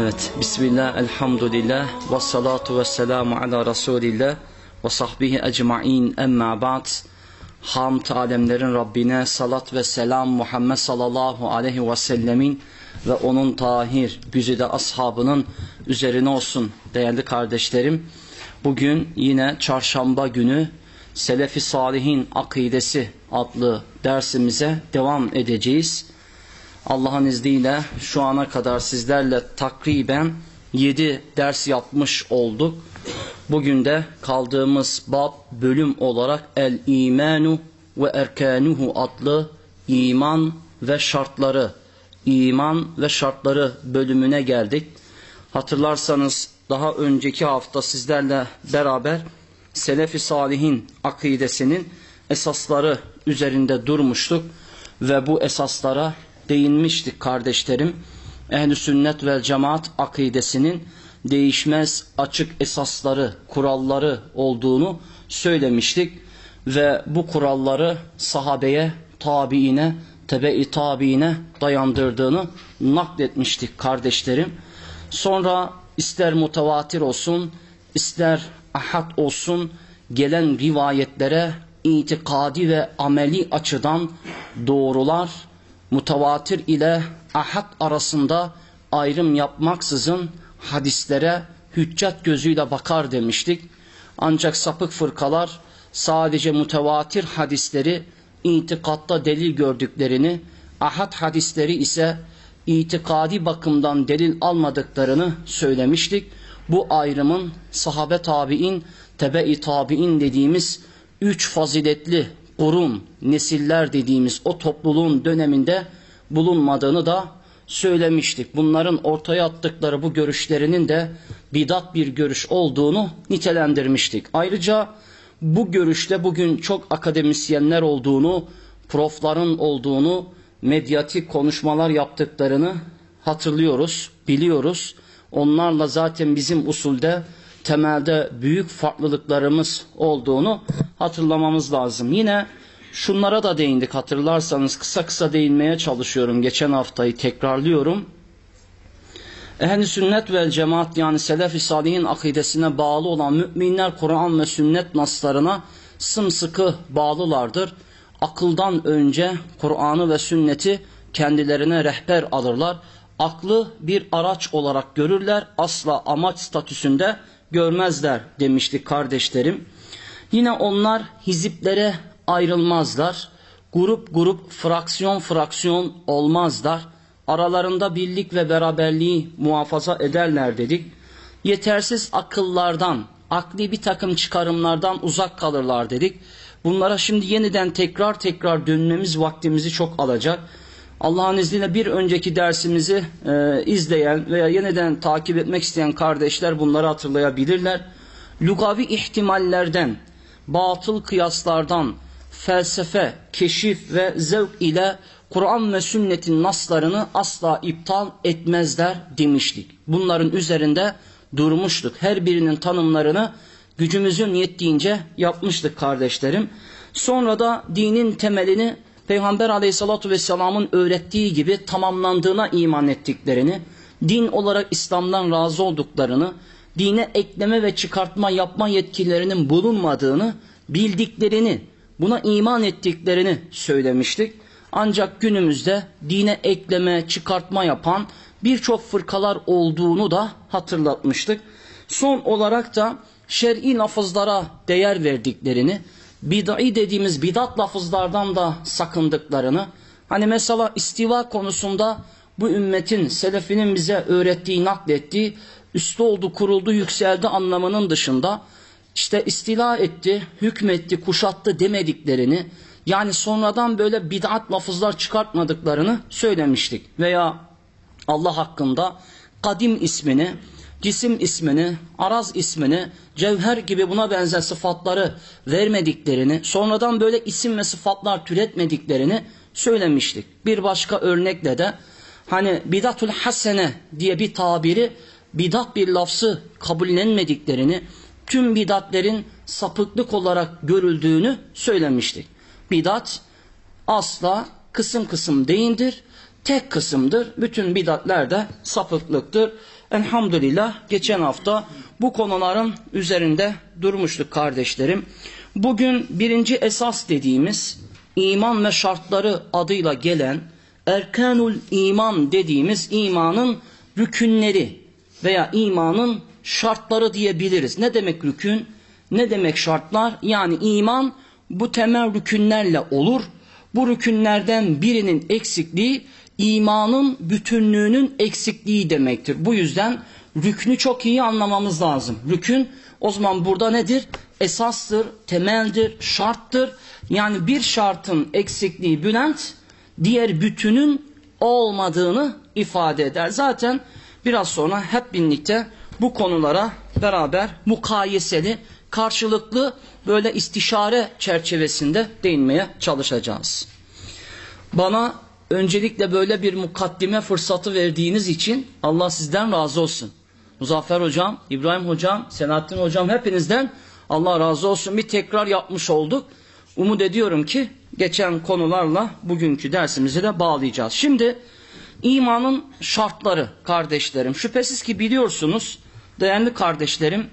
Evet, Bismillah, Elhamdülillah, ve salatu ve selamu ala Resulillah ve sahbihi ecma'in emma ba'd. Hamd alemlerin Rabbine salat ve selam Muhammed sallallahu aleyhi ve sellemin ve onun tahir güzide ashabının üzerine olsun değerli kardeşlerim. Bugün yine çarşamba günü Selefi Salihin Akidesi adlı dersimize devam edeceğiz. Allah'ın izniyle şu ana kadar sizlerle takriben 7 ders yapmış olduk. Bugün de kaldığımız bab bölüm olarak El İmanu ve Erkanuhu adlı iman ve şartları, iman ve şartları bölümüne geldik. Hatırlarsanız daha önceki hafta sizlerle beraber Selefi Salihin akidesinin esasları üzerinde durmuştuk ve bu esaslara değinmiştik kardeşlerim. Ehl-i sünnet vel cemaat akidesinin değişmez açık esasları, kuralları olduğunu söylemiştik. Ve bu kuralları sahabeye, tabiine, tebe-i tabiine dayandırdığını nakletmiştik kardeşlerim. Sonra ister mutavatir olsun, ister ahad olsun gelen rivayetlere itikadi ve ameli açıdan doğrular, mutavatir ile ahad arasında ayrım yapmaksızın hadislere hüccet gözüyle bakar demiştik. Ancak sapık fırkalar sadece mutavatir hadisleri itikatta delil gördüklerini, ahad hadisleri ise itikadi bakımdan delil almadıklarını söylemiştik. Bu ayrımın sahabe tabi'in, tebe-i tabi'in dediğimiz üç faziletli kurun, nesiller dediğimiz o topluluğun döneminde bulunmadığını da söylemiştik. Bunların ortaya attıkları bu görüşlerinin de bidat bir görüş olduğunu nitelendirmiştik. Ayrıca bu görüşte bugün çok akademisyenler olduğunu, profların olduğunu, medyatik konuşmalar yaptıklarını hatırlıyoruz, biliyoruz. Onlarla zaten bizim usulde temelde büyük farklılıklarımız olduğunu hatırlamamız lazım. Yine şunlara da değindik hatırlarsanız kısa kısa değinmeye çalışıyorum. Geçen haftayı tekrarlıyorum. Ehli sünnet ve cemaat yani selef-i salihin akidesine bağlı olan müminler Kur'an ve sünnet naslarına sımsıkı bağlılardır. Akıldan önce Kur'an'ı ve sünneti kendilerine rehber alırlar. Aklı bir araç olarak görürler. Asla amaç statüsünde görmezler demiştik kardeşlerim. Yine onlar hiziplere ayrılmazlar. Grup grup, fraksiyon fraksiyon olmazlar. Aralarında birlik ve beraberliği muhafaza ederler dedik. Yetersiz akıllardan, akli bir takım çıkarımlardan uzak kalırlar dedik. Bunlara şimdi yeniden tekrar tekrar dönmemiz vaktimizi çok alacak. Allah'ın izniyle bir önceki dersimizi e, izleyen veya yeniden takip etmek isteyen kardeşler bunları hatırlayabilirler. Lugavi ihtimallerden, batıl kıyaslardan, felsefe, keşif ve zevk ile Kur'an ve sünnetin naslarını asla iptal etmezler demiştik. Bunların üzerinde durmuştuk. Her birinin tanımlarını gücümüzün yettiğince yapmıştık kardeşlerim. Sonra da dinin temelini Peygamber aleyhissalatu vesselamın öğrettiği gibi tamamlandığına iman ettiklerini, din olarak İslam'dan razı olduklarını, dine ekleme ve çıkartma yapma yetkilerinin bulunmadığını bildiklerini, buna iman ettiklerini söylemiştik. Ancak günümüzde dine ekleme, çıkartma yapan birçok fırkalar olduğunu da hatırlatmıştık. Son olarak da şer'i lafızlara değer verdiklerini, bid'i dediğimiz bidat lafızlardan da sakındıklarını, hani mesela istiva konusunda bu ümmetin, selefinin bize öğrettiği, naklettiği, üstü oldu, kuruldu, yükseldi anlamının dışında, işte istila etti, hükmetti, kuşattı demediklerini, yani sonradan böyle bid'at lafızlar çıkartmadıklarını söylemiştik. Veya Allah hakkında kadim ismini, cisim ismini, araz ismini, cevher gibi buna benzer sıfatları vermediklerini, sonradan böyle isim ve sıfatlar türetmediklerini söylemiştik. Bir başka örnekle de hani bidatul hasene diye bir tabiri bidat bir lafzı kabullenmediklerini, tüm bidatlerin sapıklık olarak görüldüğünü söylemiştik. Bidat asla kısım kısım değildir, tek kısımdır. Bütün bidatler de sapıklıktır. Elhamdülillah geçen hafta bu konuların üzerinde durmuştuk kardeşlerim. Bugün birinci esas dediğimiz iman ve şartları adıyla gelen erkanul iman dediğimiz imanın rükünleri veya imanın şartları diyebiliriz. Ne demek rükün? Ne demek şartlar? Yani iman bu temel rükünlerle olur. Bu rükünlerden birinin eksikliği imanın bütünlüğünün eksikliği demektir. Bu yüzden rüknü çok iyi anlamamız lazım. Rükün o zaman burada nedir? Esastır, temeldir, şarttır. Yani bir şartın eksikliği Bülent, diğer bütünün olmadığını ifade eder. Zaten biraz sonra hep birlikte bu konulara beraber mukayeseli, karşılıklı böyle istişare çerçevesinde değinmeye çalışacağız. Bana öncelikle böyle bir mukaddime fırsatı verdiğiniz için Allah sizden razı olsun. Muzaffer hocam, İbrahim hocam, Selahattin hocam hepinizden Allah razı olsun. Bir tekrar yapmış olduk. Umut ediyorum ki geçen konularla bugünkü dersimizi de bağlayacağız. Şimdi imanın şartları kardeşlerim. Şüphesiz ki biliyorsunuz değerli kardeşlerim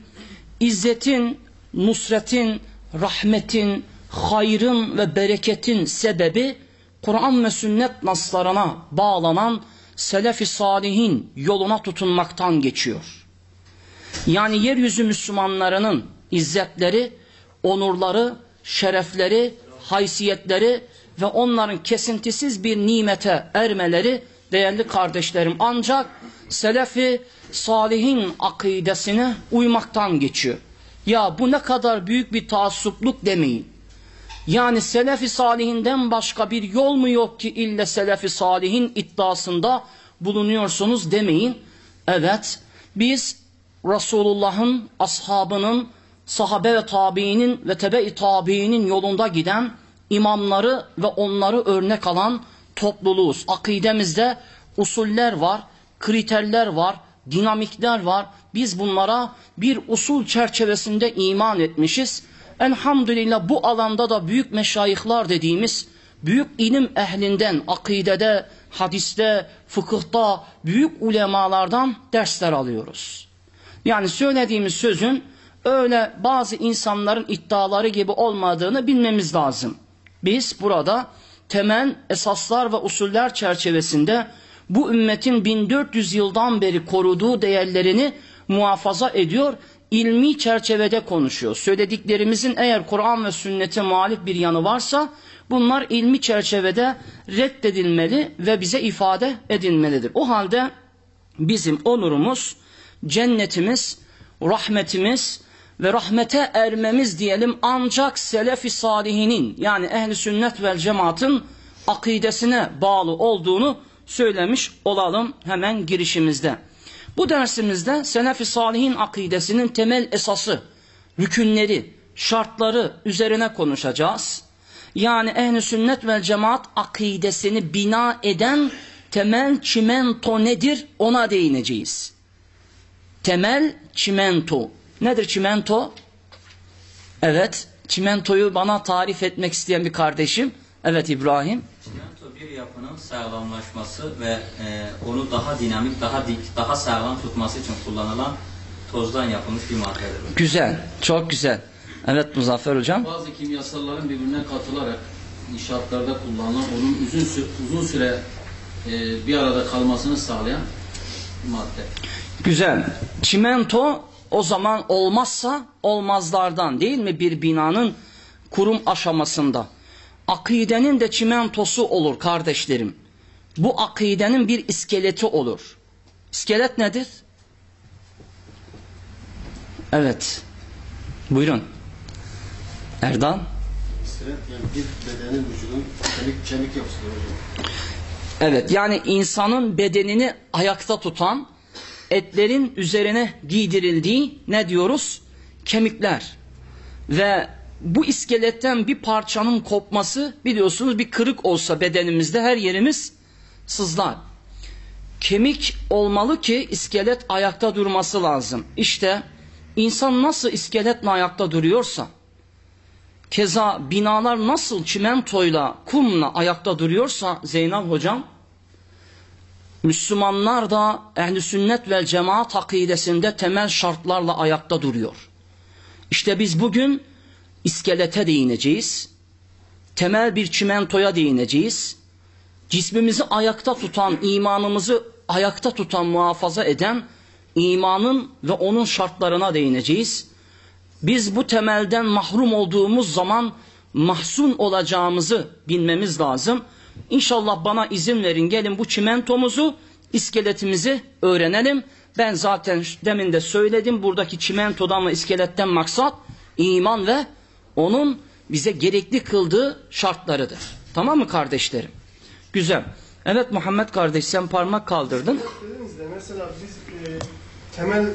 İzzetin, nusretin, rahmetin, hayrın ve bereketin sebebi Kur'an ve sünnet naslarına bağlanan selef-i salihin yoluna tutunmaktan geçiyor. Yani yeryüzü Müslümanlarının izzetleri, onurları, şerefleri, haysiyetleri ve onların kesintisiz bir nimete ermeleri değerli kardeşlerim ancak selefi salihin akidesine uymaktan geçiyor. Ya bu ne kadar büyük bir taassupluk demeyin. Yani selefi salihinden başka bir yol mu yok ki ille selefi salihin iddiasında bulunuyorsunuz demeyin. Evet biz Resulullah'ın ashabının sahabe ve tabiinin ve tebe-i tabiinin yolunda giden imamları ve onları örnek alan topluluğuz. Akidemizde usuller var, kriterler var, dinamikler var. Biz bunlara bir usul çerçevesinde iman etmişiz. Elhamdülillah bu alanda da büyük meşayihlar dediğimiz büyük ilim ehlinden akidede, hadiste, fıkıhta büyük ulemalardan dersler alıyoruz. Yani söylediğimiz sözün öyle bazı insanların iddiaları gibi olmadığını bilmemiz lazım. Biz burada temel esaslar ve usuller çerçevesinde bu ümmetin 1400 yıldan beri koruduğu değerlerini muhafaza ediyor, ilmi çerçevede konuşuyor. Söylediklerimizin eğer Kur'an ve sünnete muhalif bir yanı varsa bunlar ilmi çerçevede reddedilmeli ve bize ifade edilmelidir. O halde bizim onurumuz, cennetimiz, rahmetimiz ve rahmete ermemiz diyelim ancak selefi salihinin yani ehli sünnet vel cemaatın akidesine bağlı olduğunu söylemiş olalım hemen girişimizde. Bu dersimizde Selefi Salihin akidesinin temel esası, rükünleri, şartları üzerine konuşacağız. Yani ehli sünnet vel cemaat akidesini bina eden temel çimento nedir ona değineceğiz. Temel çimento. Nedir çimento? Evet, çimentoyu bana tarif etmek isteyen bir kardeşim. Evet İbrahim. Bir yapının sağlamlaşması ve e, onu daha dinamik, daha dik, daha sağlam tutması için kullanılan tozdan yapılmış bir maddedir. Güzel, çok güzel. Evet Muzaffer hocam. Bazı kimyasalların birbirine katılarak inşaatlarda kullanılan, onun uzun, sü- uzun süre e, bir arada kalmasını sağlayan madde. Güzel. Çimento o zaman olmazsa olmazlardan değil mi bir binanın kurum aşamasında. Akidenin de çimentosu olur kardeşlerim. Bu akidenin bir iskeleti olur. İskelet nedir? Evet. Buyurun. Erdal. İskelet yani bir bedenin vücudun kemik, kemik yapısı hocam. Evet yani insanın bedenini ayakta tutan etlerin üzerine giydirildiği ne diyoruz? Kemikler. Ve bu iskeletten bir parçanın kopması biliyorsunuz bir kırık olsa bedenimizde her yerimiz sızlar. Kemik olmalı ki iskelet ayakta durması lazım. İşte insan nasıl iskeletle ayakta duruyorsa keza binalar nasıl çimentoyla kumla ayakta duruyorsa Zeynep hocam Müslümanlar da ehli sünnet ve cemaat akidesinde temel şartlarla ayakta duruyor. İşte biz bugün iskelete değineceğiz. Temel bir çimentoya değineceğiz. Cismimizi ayakta tutan, imanımızı ayakta tutan, muhafaza eden imanın ve onun şartlarına değineceğiz. Biz bu temelden mahrum olduğumuz zaman mahzun olacağımızı bilmemiz lazım. İnşallah bana izin verin gelin bu çimentomuzu, iskeletimizi öğrenelim. Ben zaten demin de söyledim buradaki çimentodan ve iskeletten maksat iman ve onun bize gerekli kıldığı şartlarıdır. Tamam mı kardeşlerim? Güzel. Evet Muhammed kardeş sen parmak kaldırdın. Dediniz de mesela biz e, temel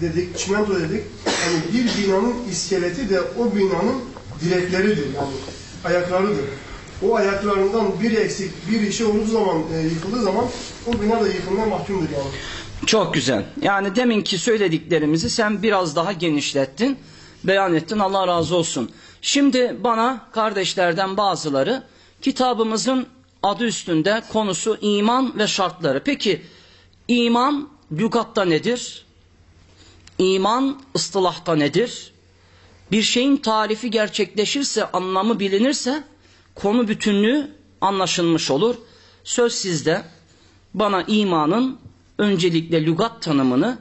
dedik, çimento dedik. Yani bir binanın iskeleti de o binanın direkleridir. Yani ayaklarıdır. O ayaklarından bir eksik, bir işi olduğu zaman, e, yıkıldığı zaman o bina da yıkılmaya mahkumdur yani. Çok güzel. Yani deminki söylediklerimizi sen biraz daha genişlettin, beyan ettin. Allah razı olsun. Şimdi bana kardeşlerden bazıları kitabımızın adı üstünde konusu iman ve şartları. Peki iman lügatta nedir? İman ıstılahta nedir? Bir şeyin tarifi gerçekleşirse, anlamı bilinirse konu bütünlüğü anlaşılmış olur. Söz sizde. Bana imanın öncelikle lügat tanımını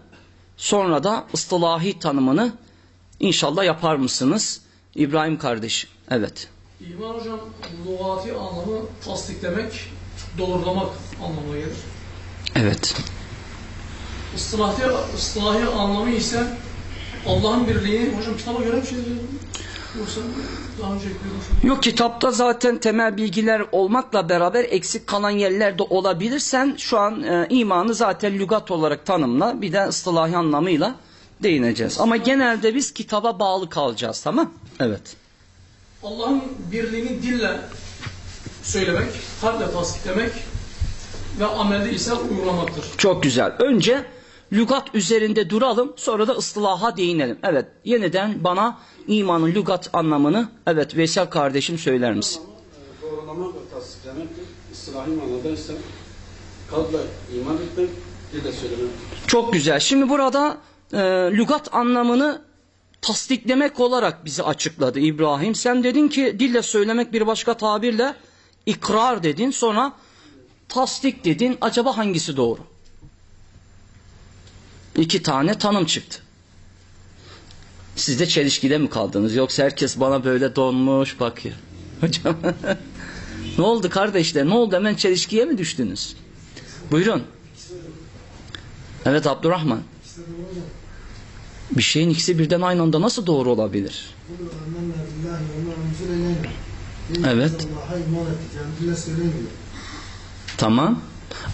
sonra da ıstılahi tanımını inşallah yapar mısınız? İbrahim kardeşim. Evet. İman hocam lugati anlamı tasdiklemek, doğrulamak anlamına gelir. Evet. Istilahi, ıstilahi anlamı ise Allah'ın birliği. Hocam kitaba göre bir şey önce ekliyordum. Yok kitapta zaten temel bilgiler olmakla beraber eksik kalan yerler de olabilir. Sen şu an e, imanı zaten lügat olarak tanımla bir de ıstılahi anlamıyla değineceğiz. Ama genelde biz kitaba bağlı kalacağız tamam? Evet. Allah'ın birliğini dille söylemek, kalple tasdiklemek ve amelde ise uygulamaktır. Çok güzel. Önce lügat üzerinde duralım sonra da ıstılaha değinelim. Evet yeniden bana imanın lügat anlamını evet Veysel kardeşim söyler misin? Doğrulamak ve tasdiklemektir. İstilahi manada ise kalple iman etmek, dille söylemek. Çok güzel. Şimdi burada e, lügat anlamını tasdiklemek olarak bize açıkladı İbrahim. Sen dedin ki dille söylemek bir başka tabirle ikrar dedin. Sonra tasdik dedin. Acaba hangisi doğru? İki tane tanım çıktı. Siz de çelişkide mi kaldınız? Yoksa herkes bana böyle donmuş bakıyor. Hocam ne oldu kardeşler? Ne oldu? Hemen çelişkiye mi düştünüz? Buyurun. Evet Abdurrahman. Bir şeyin ikisi birden aynı anda nasıl doğru olabilir? Evet. Tamam.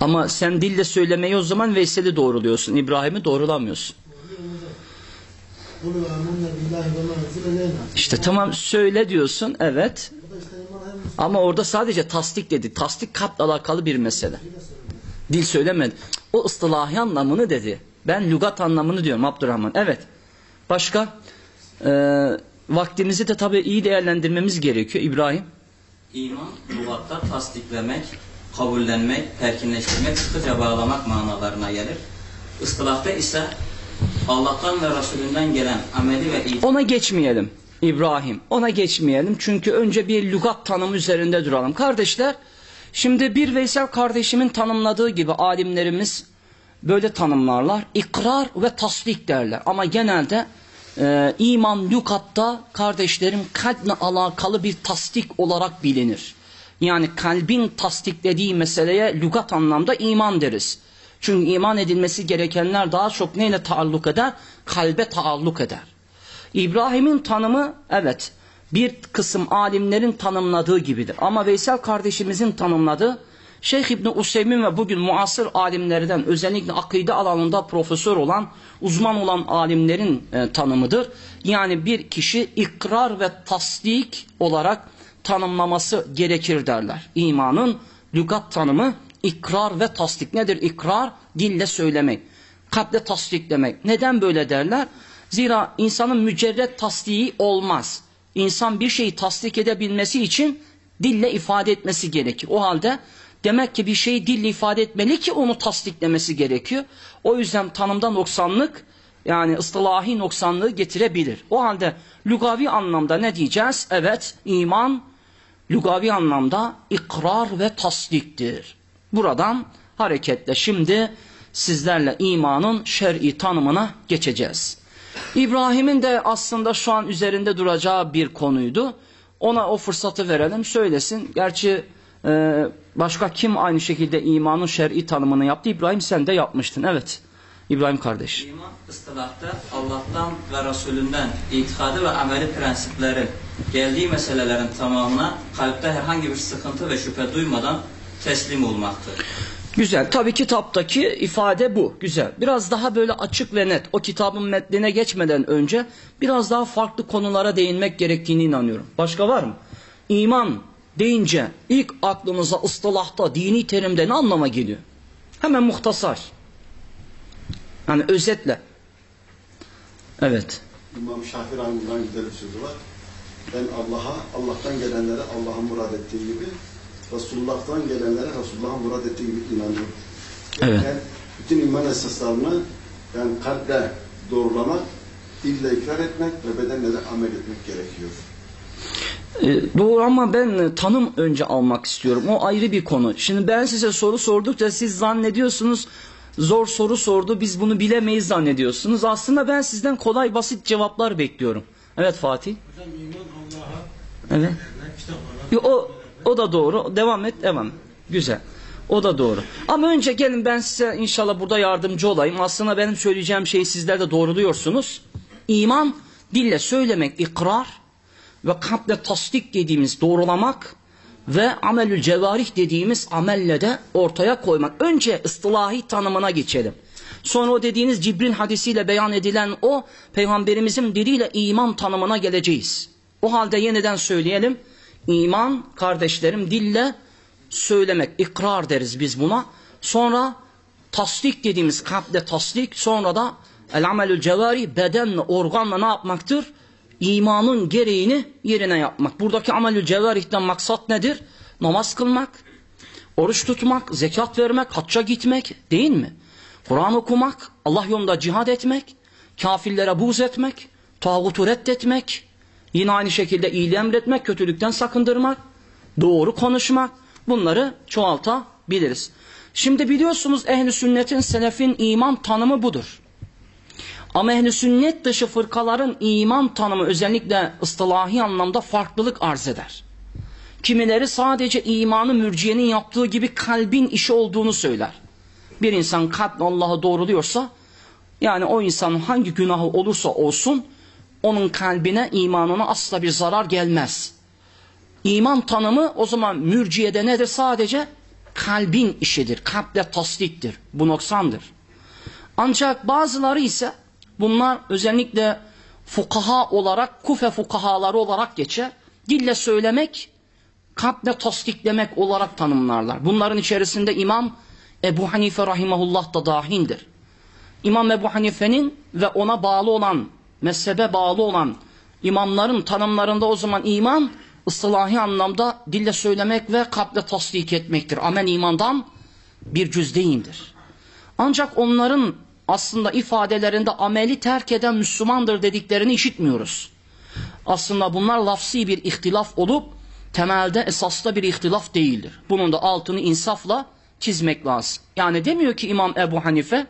Ama sen dille söylemeyi o zaman Veysel'i doğruluyorsun. İbrahim'i doğrulamıyorsun. İşte tamam söyle diyorsun. Evet. Ama orada sadece tasdik dedi. Tasdik kalple alakalı bir mesele. Dil söylemedi. O ıstılahi anlamını dedi. Ben lügat anlamını diyorum Abdurrahman. Evet. Başka? Ee, vaktimizi de tabii iyi değerlendirmemiz gerekiyor İbrahim. İman, lügatta tasdiklemek, kabullenmek, terkinleştirmek, sıkıca bağlamak manalarına gelir. Istilahta ise Allah'tan ve Resulünden gelen ameli ve itibar Ona geçmeyelim İbrahim. Ona geçmeyelim. Çünkü önce bir lügat tanımı üzerinde duralım. Kardeşler şimdi bir Veysel kardeşimin tanımladığı gibi alimlerimiz böyle tanımlarlar. İkrar ve tasdik derler. Ama genelde e, iman lügatta kardeşlerim kalple alakalı bir tasdik olarak bilinir. Yani kalbin tasdiklediği meseleye lügat anlamda iman deriz. Çünkü iman edilmesi gerekenler daha çok neyle taalluk eder? Kalbe taalluk eder. İbrahim'in tanımı evet bir kısım alimlerin tanımladığı gibidir. Ama Veysel kardeşimizin tanımladığı Şeyh İbni Useymin ve bugün muasır alimlerden özellikle akide alanında profesör olan, uzman olan alimlerin e, tanımıdır. Yani bir kişi ikrar ve tasdik olarak tanımlaması gerekir derler. İmanın lügat tanımı ikrar ve tasdik. Nedir ikrar? Dille söylemek. Kalple tasdiklemek. Neden böyle derler? Zira insanın mücerret tasdiği olmaz. İnsan bir şeyi tasdik edebilmesi için dille ifade etmesi gerekir. O halde Demek ki bir şeyi dille ifade etmeli ki onu tasdiklemesi gerekiyor. O yüzden tanımda noksanlık yani ıstılahi noksanlığı getirebilir. O halde lugavi anlamda ne diyeceğiz? Evet iman lugavi anlamda ikrar ve tasdiktir. Buradan hareketle şimdi sizlerle imanın şer'i tanımına geçeceğiz. İbrahim'in de aslında şu an üzerinde duracağı bir konuydu. Ona o fırsatı verelim söylesin. Gerçi e, başka kim aynı şekilde imanın şer'i tanımını yaptı? İbrahim sen de yapmıştın. Evet. İbrahim kardeş. İman ıstılahda Allah'tan ve Resulünden itikadı ve ameli prensipleri geldiği meselelerin tamamına kalpte herhangi bir sıkıntı ve şüphe duymadan teslim olmaktır. Güzel. Tabii kitaptaki ifade bu. Güzel. Biraz daha böyle açık ve net. O kitabın metnine geçmeden önce biraz daha farklı konulara değinmek gerektiğini inanıyorum. Başka var mı? İman deyince ilk aklınıza ıstılahta, dini terimde ne anlama geliyor? Hemen muhtasar. Yani özetle. Evet. İmam Şafii Rahim'den güzel bir sözü var. Ben Allah'a, Allah'tan gelenlere Allah'ın murad ettiği gibi, Resulullah'tan gelenlere Resulullah'ın murad ettiği gibi inanıyorum. Evet. Yani bütün iman esaslarını yani kalple doğrulamak, dille ikrar etmek ve bedenle de amel etmek gerekiyor. Ee, doğru ama ben e, tanım önce almak istiyorum. O ayrı bir konu. Şimdi ben size soru sordukça siz zannediyorsunuz zor soru sordu biz bunu bilemeyiz zannediyorsunuz. Aslında ben sizden kolay basit cevaplar bekliyorum. Evet Fatih. Hocam iman Allah'a, Evet. Yo, O, o da doğru. Devam et, devam. Güzel. O da doğru. Ama önce gelin ben size inşallah burada yardımcı olayım. Aslında benim söyleyeceğim şeyi sizler de doğruluyorsunuz. İman dille söylemek, ikrar ve kalple tasdik dediğimiz doğrulamak ve amelül cevarih dediğimiz amelle de ortaya koymak. Önce ıstılahi tanımına geçelim. Sonra o dediğiniz Cibril hadisiyle beyan edilen o peygamberimizin diliyle iman tanımına geleceğiz. O halde yeniden söyleyelim. İman kardeşlerim dille söylemek, ikrar deriz biz buna. Sonra tasdik dediğimiz kalple tasdik, sonra da el amelül cevari bedenle, organla ne yapmaktır? İmanın gereğini yerine yapmak. Buradaki amelül cevarihten maksat nedir? Namaz kılmak, oruç tutmak, zekat vermek, hacca gitmek değil mi? Kur'an okumak, Allah yolunda cihad etmek, kafirlere buğz etmek, tağutu reddetmek, yine aynı şekilde iyiliği emretmek, kötülükten sakındırmak, doğru konuşmak, bunları çoğaltabiliriz. Şimdi biliyorsunuz ehli sünnetin, selefin iman tanımı budur. Ama ehli sünnet dışı fırkaların iman tanımı özellikle ıstılahi anlamda farklılık arz eder. Kimileri sadece imanı mürciyenin yaptığı gibi kalbin işi olduğunu söyler. Bir insan kalple Allah'ı doğruluyorsa yani o insanın hangi günahı olursa olsun onun kalbine imanına asla bir zarar gelmez. İman tanımı o zaman mürciyede nedir? Sadece kalbin işidir. Kalple tasdiktir. Bu noksandır. Ancak bazıları ise bunlar özellikle fukaha olarak, kufe fukahaları olarak geçer. Dille söylemek, kalple tasdiklemek olarak tanımlarlar. Bunların içerisinde İmam Ebu Hanife rahimahullah da dahindir. İmam Ebu Hanife'nin ve ona bağlı olan, mezhebe bağlı olan imamların tanımlarında o zaman iman, ıslahi anlamda dille söylemek ve kalple tasdik etmektir. Amel imandan bir cüz değildir. Ancak onların aslında ifadelerinde ameli terk eden Müslümandır dediklerini işitmiyoruz. Aslında bunlar lafsi bir ihtilaf olup temelde esasda bir ihtilaf değildir. Bunun da altını insafla çizmek lazım. Yani demiyor ki İmam Ebu Hanife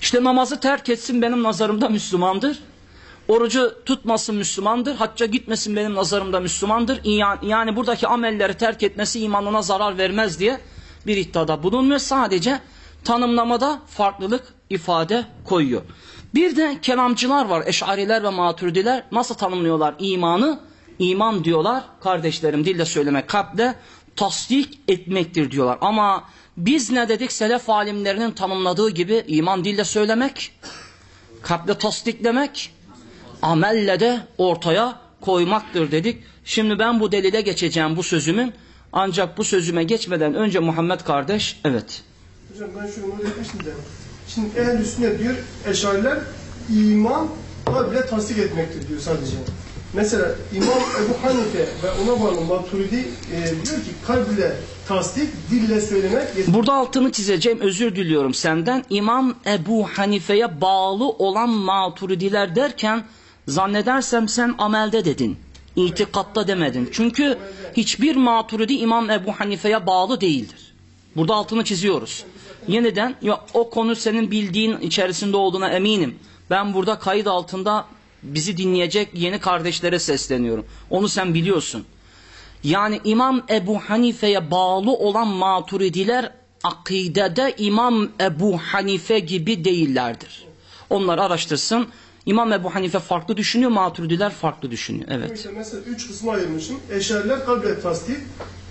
işte namazı terk etsin benim nazarımda Müslümandır. Orucu tutmasın Müslümandır. Hacca gitmesin benim nazarımda Müslümandır. Yani buradaki amelleri terk etmesi imanına zarar vermez diye bir iddiada bulunmuyor. Sadece tanımlamada farklılık ifade koyuyor. Bir de kelamcılar var. Eşariler ve maturidiler nasıl tanımlıyorlar imanı? İman diyorlar kardeşlerim dille söylemek kalple tasdik etmektir diyorlar. Ama biz ne dedik selef alimlerinin tanımladığı gibi iman dille söylemek, kalple tasdiklemek, amelle de ortaya koymaktır dedik. Şimdi ben bu delile geçeceğim bu sözümün. Ancak bu sözüme geçmeden önce Muhammed kardeş evet. Hocam ben şunu demiştim de. Şimdi ehl-i sünnet diyor, eşariler iman bile tasdik etmektir diyor sadece. Mesela İmam Ebu Hanife ve ona bağlı Maturidi e, diyor ki kalple tasdik, dille söylemek. Burada altını çizeceğim özür diliyorum senden. İmam Ebu Hanife'ye bağlı olan maturidiler derken zannedersem sen amelde dedin. İtikatta demedin. Çünkü hiçbir maturidi İmam Ebu Hanife'ye bağlı değildir. Burada altını çiziyoruz. Yeniden ya o konu senin bildiğin içerisinde olduğuna eminim. Ben burada kayıt altında bizi dinleyecek yeni kardeşlere sesleniyorum. Onu sen biliyorsun. Yani İmam Ebu Hanife'ye bağlı olan maturidiler akidede İmam Ebu Hanife gibi değillerdir. Onlar araştırsın. İmam Ebu Hanife farklı düşünüyor, maturidiler farklı düşünüyor. Evet. İşte mesela üç kısma ayırmışım. Eşariler kalple tasdik,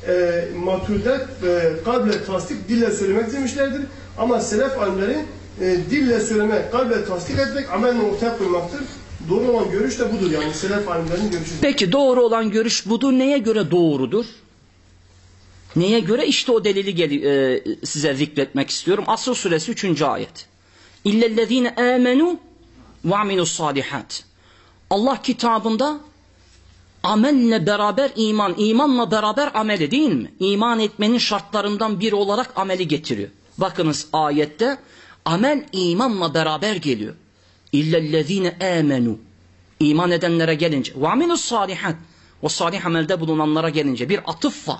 e, maturidiler e, kalple tasdik, dille söylemek demişlerdir. Ama selef alimleri e, dille söylemek, kalple tasdik etmek, amelle ortaya koymaktır. Doğru olan görüş de budur yani selef alimlerinin görüşüdür. Peki doğru olan görüş budur. Neye göre doğrudur? Neye göre? İşte o delili e, size zikretmek istiyorum. Asr suresi 3. ayet. İllellezine amenu ve amilus salihat. Allah kitabında amelle beraber iman, imanla beraber ameli değil mi? İman etmenin şartlarından biri olarak ameli getiriyor. Bakınız ayette amel imanla beraber geliyor. İllellezine amenu. İman edenlere gelince. Ve amilus salihat. O salih amelde bulunanlara gelince bir atıf var.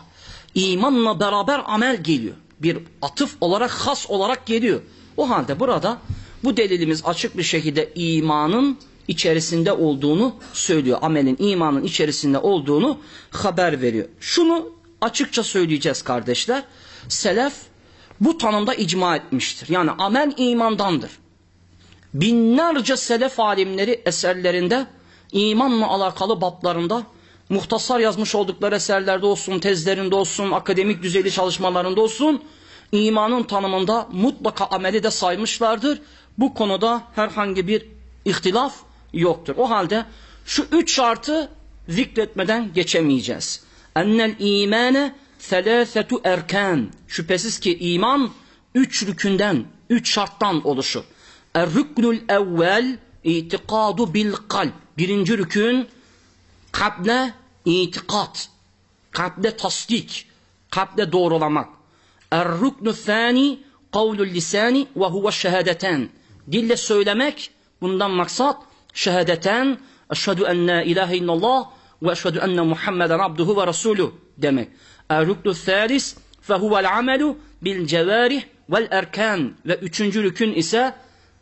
İmanla beraber amel geliyor. Bir atıf olarak, has olarak geliyor. O halde burada bu delilimiz açık bir şekilde imanın içerisinde olduğunu söylüyor. Amelin imanın içerisinde olduğunu haber veriyor. Şunu açıkça söyleyeceğiz kardeşler. Selef bu tanımda icma etmiştir. Yani amel imandandır. Binlerce selef alimleri eserlerinde imanla alakalı bablarında muhtasar yazmış oldukları eserlerde olsun, tezlerinde olsun, akademik düzeyli çalışmalarında olsun imanın tanımında mutlaka ameli de saymışlardır. Bu konuda herhangi bir ihtilaf yoktur. O halde şu üç şartı zikretmeden geçemeyeceğiz. Ennel imane selâsetu erkan. Şüphesiz ki iman üç rükünden, üç şarttan oluşur. Er-rüknül evvel itikadu bil kalp. Birinci rükün kalple itikat, kalple tasdik, kalple doğrulamak. Er-rüknü thani kavlul lisani ve huve şehadeten. Dille söylemek bundan maksat şehadeten eşhedü en la ilahe illallah ve eşhedü enne Muhammeden abduhu ve rasuluh demek. Er-rüknü thalis fe huvel amelu bil cevarih vel erkan ve üçüncü rükün ise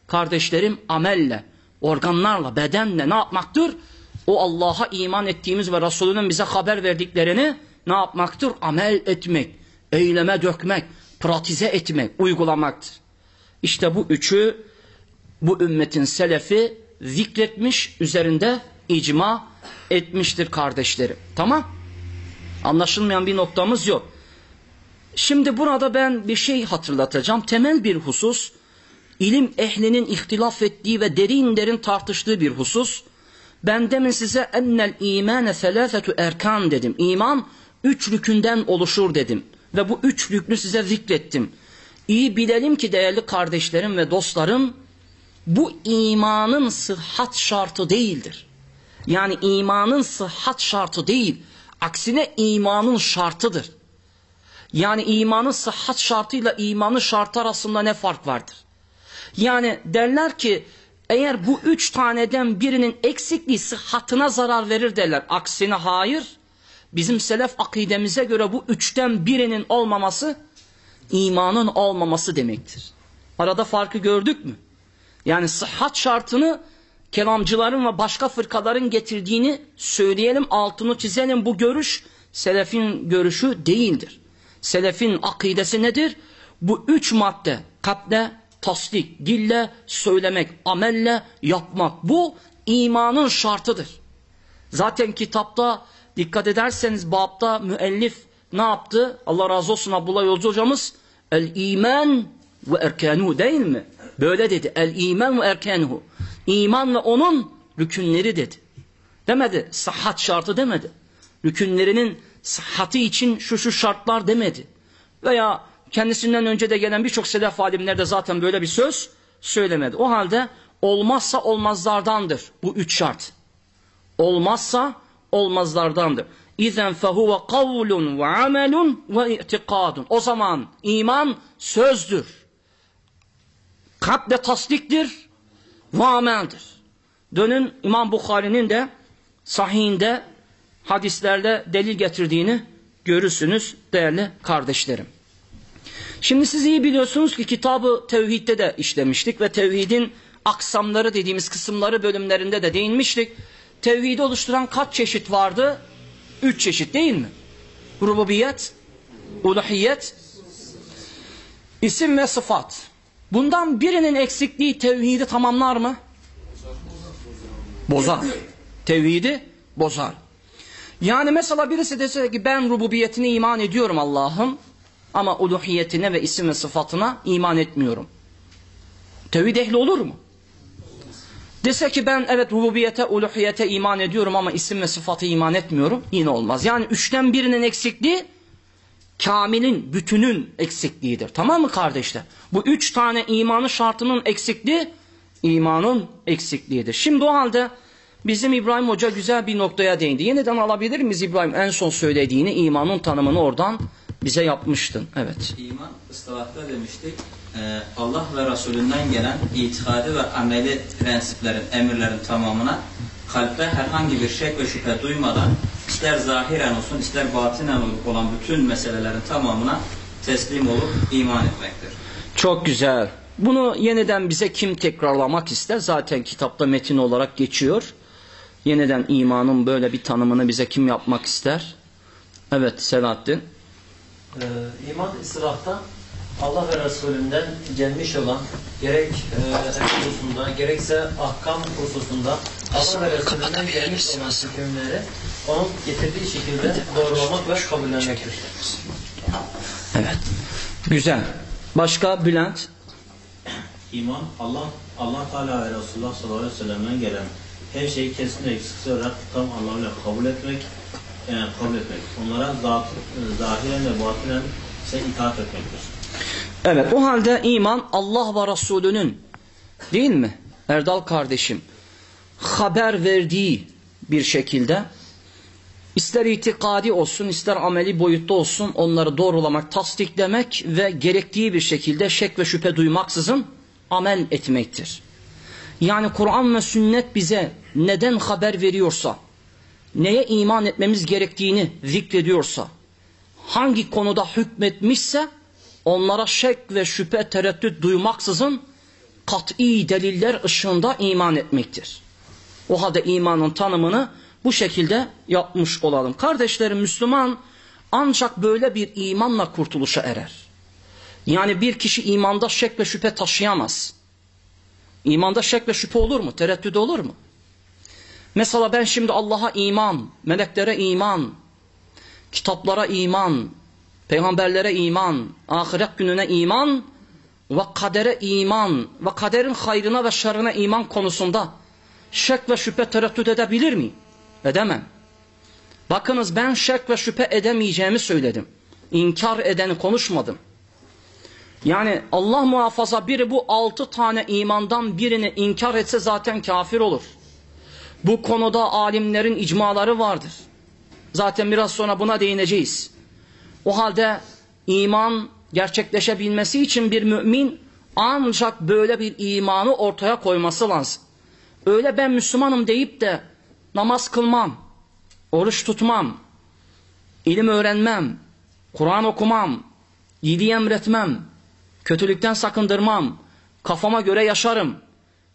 kardeşlerim amelle, organlarla, bedenle ne yapmaktır? O Allah'a iman ettiğimiz ve Resulünün bize haber verdiklerini ne yapmaktır? Amel etmek, eyleme dökmek, pratize etmek, uygulamaktır. İşte bu üçü bu ümmetin selefi zikretmiş, üzerinde icma etmiştir kardeşlerim. Tamam? Anlaşılmayan bir noktamız yok. Şimdi burada ben bir şey hatırlatacağım. Temel bir husus, ilim ehlinin ihtilaf ettiği ve derin derin tartıştığı bir husus. Ben demin size ennel imane selâfetü erkan dedim. İman üç rükünden oluşur dedim. Ve bu üç rüknü size zikrettim. İyi bilelim ki değerli kardeşlerim ve dostlarım, bu imanın sıhhat şartı değildir. Yani imanın sıhhat şartı değil, aksine imanın şartıdır. Yani imanın sıhhat şartıyla imanın şartı arasında ne fark vardır? Yani derler ki eğer bu üç taneden birinin eksikliği sıhhatına zarar verir derler. Aksine hayır. Bizim selef akidemize göre bu üçten birinin olmaması imanın olmaması demektir. Arada farkı gördük mü? Yani sıhhat şartını kelamcıların ve başka fırkaların getirdiğini söyleyelim, altını çizelim. Bu görüş selefin görüşü değildir. Selefin akidesi nedir? Bu üç madde kalple, tasdik, dille söylemek, amelle yapmak. Bu imanın şartıdır. Zaten kitapta dikkat ederseniz babda müellif ne yaptı? Allah razı olsun Abdullah Yolcu hocamız el iman ve erkanu değil mi? Böyle dedi. El iman ve erkanuhu. İman ve onun rükünleri dedi. Demedi. Sıhhat şartı demedi. Rükünlerinin sıhhati için şu şu şartlar demedi. Veya kendisinden önce de gelen birçok selef alimler de zaten böyle bir söz söylemedi. O halde olmazsa olmazlardandır bu üç şart. Olmazsa olmazlardandır. İzen fehuve kavlun ve amelun ve i'tikadun. O zaman iman sözdür. Kalple tasdiktir ve ameldir. Dönün İmam Bukhari'nin de sahihinde hadislerde delil getirdiğini görürsünüz değerli kardeşlerim. Şimdi siz iyi biliyorsunuz ki kitabı tevhidde de işlemiştik ve tevhidin aksamları dediğimiz kısımları bölümlerinde de değinmiştik. Tevhidi oluşturan kaç çeşit vardı? Üç çeşit değil mi? Rububiyet, uluhiyet, isim ve sıfat. Bundan birinin eksikliği tevhidi tamamlar mı? Bozar. Tevhidi bozar. Yani mesela birisi dese ki ben rububiyetine iman ediyorum Allah'ın ama uluhiyetine ve isim ve sıfatına iman etmiyorum. Tevhid ehli olur mu? Dese ki ben evet rububiyete, uluhiyete iman ediyorum ama isim ve sıfatı iman etmiyorum. Yine olmaz. Yani üçten birinin eksikliği kamilin, bütünün eksikliğidir. Tamam mı kardeşler? Bu üç tane imanı şartının eksikliği imanın eksikliğidir. Şimdi o halde bizim İbrahim Hoca güzel bir noktaya değindi. Yeniden alabilir miyiz İbrahim? En son söylediğini imanın tanımını oradan bize yapmıştın. Evet. İman ıslahata demiştik. Ee, Allah ve Resulünden gelen itikadi ve ameli prensiplerin, emirlerin tamamına kalpte herhangi bir şek ve şüphe duymadan ister zahiren olsun ister batinen olan bütün meselelerin tamamına teslim olup iman etmektir. Çok güzel. Bunu yeniden bize kim tekrarlamak ister? Zaten kitapta metin olarak geçiyor. Yeniden imanın böyle bir tanımını bize kim yapmak ister? Evet Selahattin. Ee, iman ıslahta Allah ve Resulünden gelmiş olan gerek e, hususunda gerekse ahkam hususunda Allah ve Resulünden gelmiş olan hükümleri onun getirdiği şekilde doğrulamak ve kabullenmektir. Evet. Güzel. Başka Bülent? İman Allah Allah Teala ve Resulullah sallallahu aleyhi ve sellem'den gelen her şeyi kesin eksiksiz olarak tam anlamıyla kabul etmek, yani kabul etmek. Onlara zat, zahiren ve batinen ise itaat etmektir. Evet o halde iman Allah ve Resulünün değil mi? Erdal kardeşim haber verdiği bir şekilde ister itikadi olsun ister ameli boyutta olsun onları doğrulamak, tasdiklemek ve gerektiği bir şekilde şek ve şüphe duymaksızın amel etmektir. Yani Kur'an ve sünnet bize neden haber veriyorsa, neye iman etmemiz gerektiğini zikrediyorsa, hangi konuda hükmetmişse onlara şek ve şüphe tereddüt duymaksızın kat'i deliller ışığında iman etmektir. O halde imanın tanımını bu şekilde yapmış olalım. Kardeşlerim Müslüman ancak böyle bir imanla kurtuluşa erer. Yani bir kişi imanda şek ve şüphe taşıyamaz. İmanda şek ve şüphe olur mu? Tereddüt olur mu? Mesela ben şimdi Allah'a iman, meleklere iman, kitaplara iman, peygamberlere iman, ahiret gününe iman ve kadere iman ve kaderin hayrına ve şerrine iman konusunda şek ve şüphe tereddüt edebilir miyim? Edemem. Bakınız ben şek ve şüphe edemeyeceğimi söyledim. İnkar edeni konuşmadım. Yani Allah muhafaza biri bu altı tane imandan birini inkar etse zaten kafir olur. Bu konuda alimlerin icmaları vardır. Zaten biraz sonra buna değineceğiz. O halde iman gerçekleşebilmesi için bir mümin ancak böyle bir imanı ortaya koyması lazım. Öyle ben Müslümanım deyip de namaz kılmam, oruç tutmam, ilim öğrenmem, Kur'an okumam, iyiliği emretmem, kötülükten sakındırmam, kafama göre yaşarım,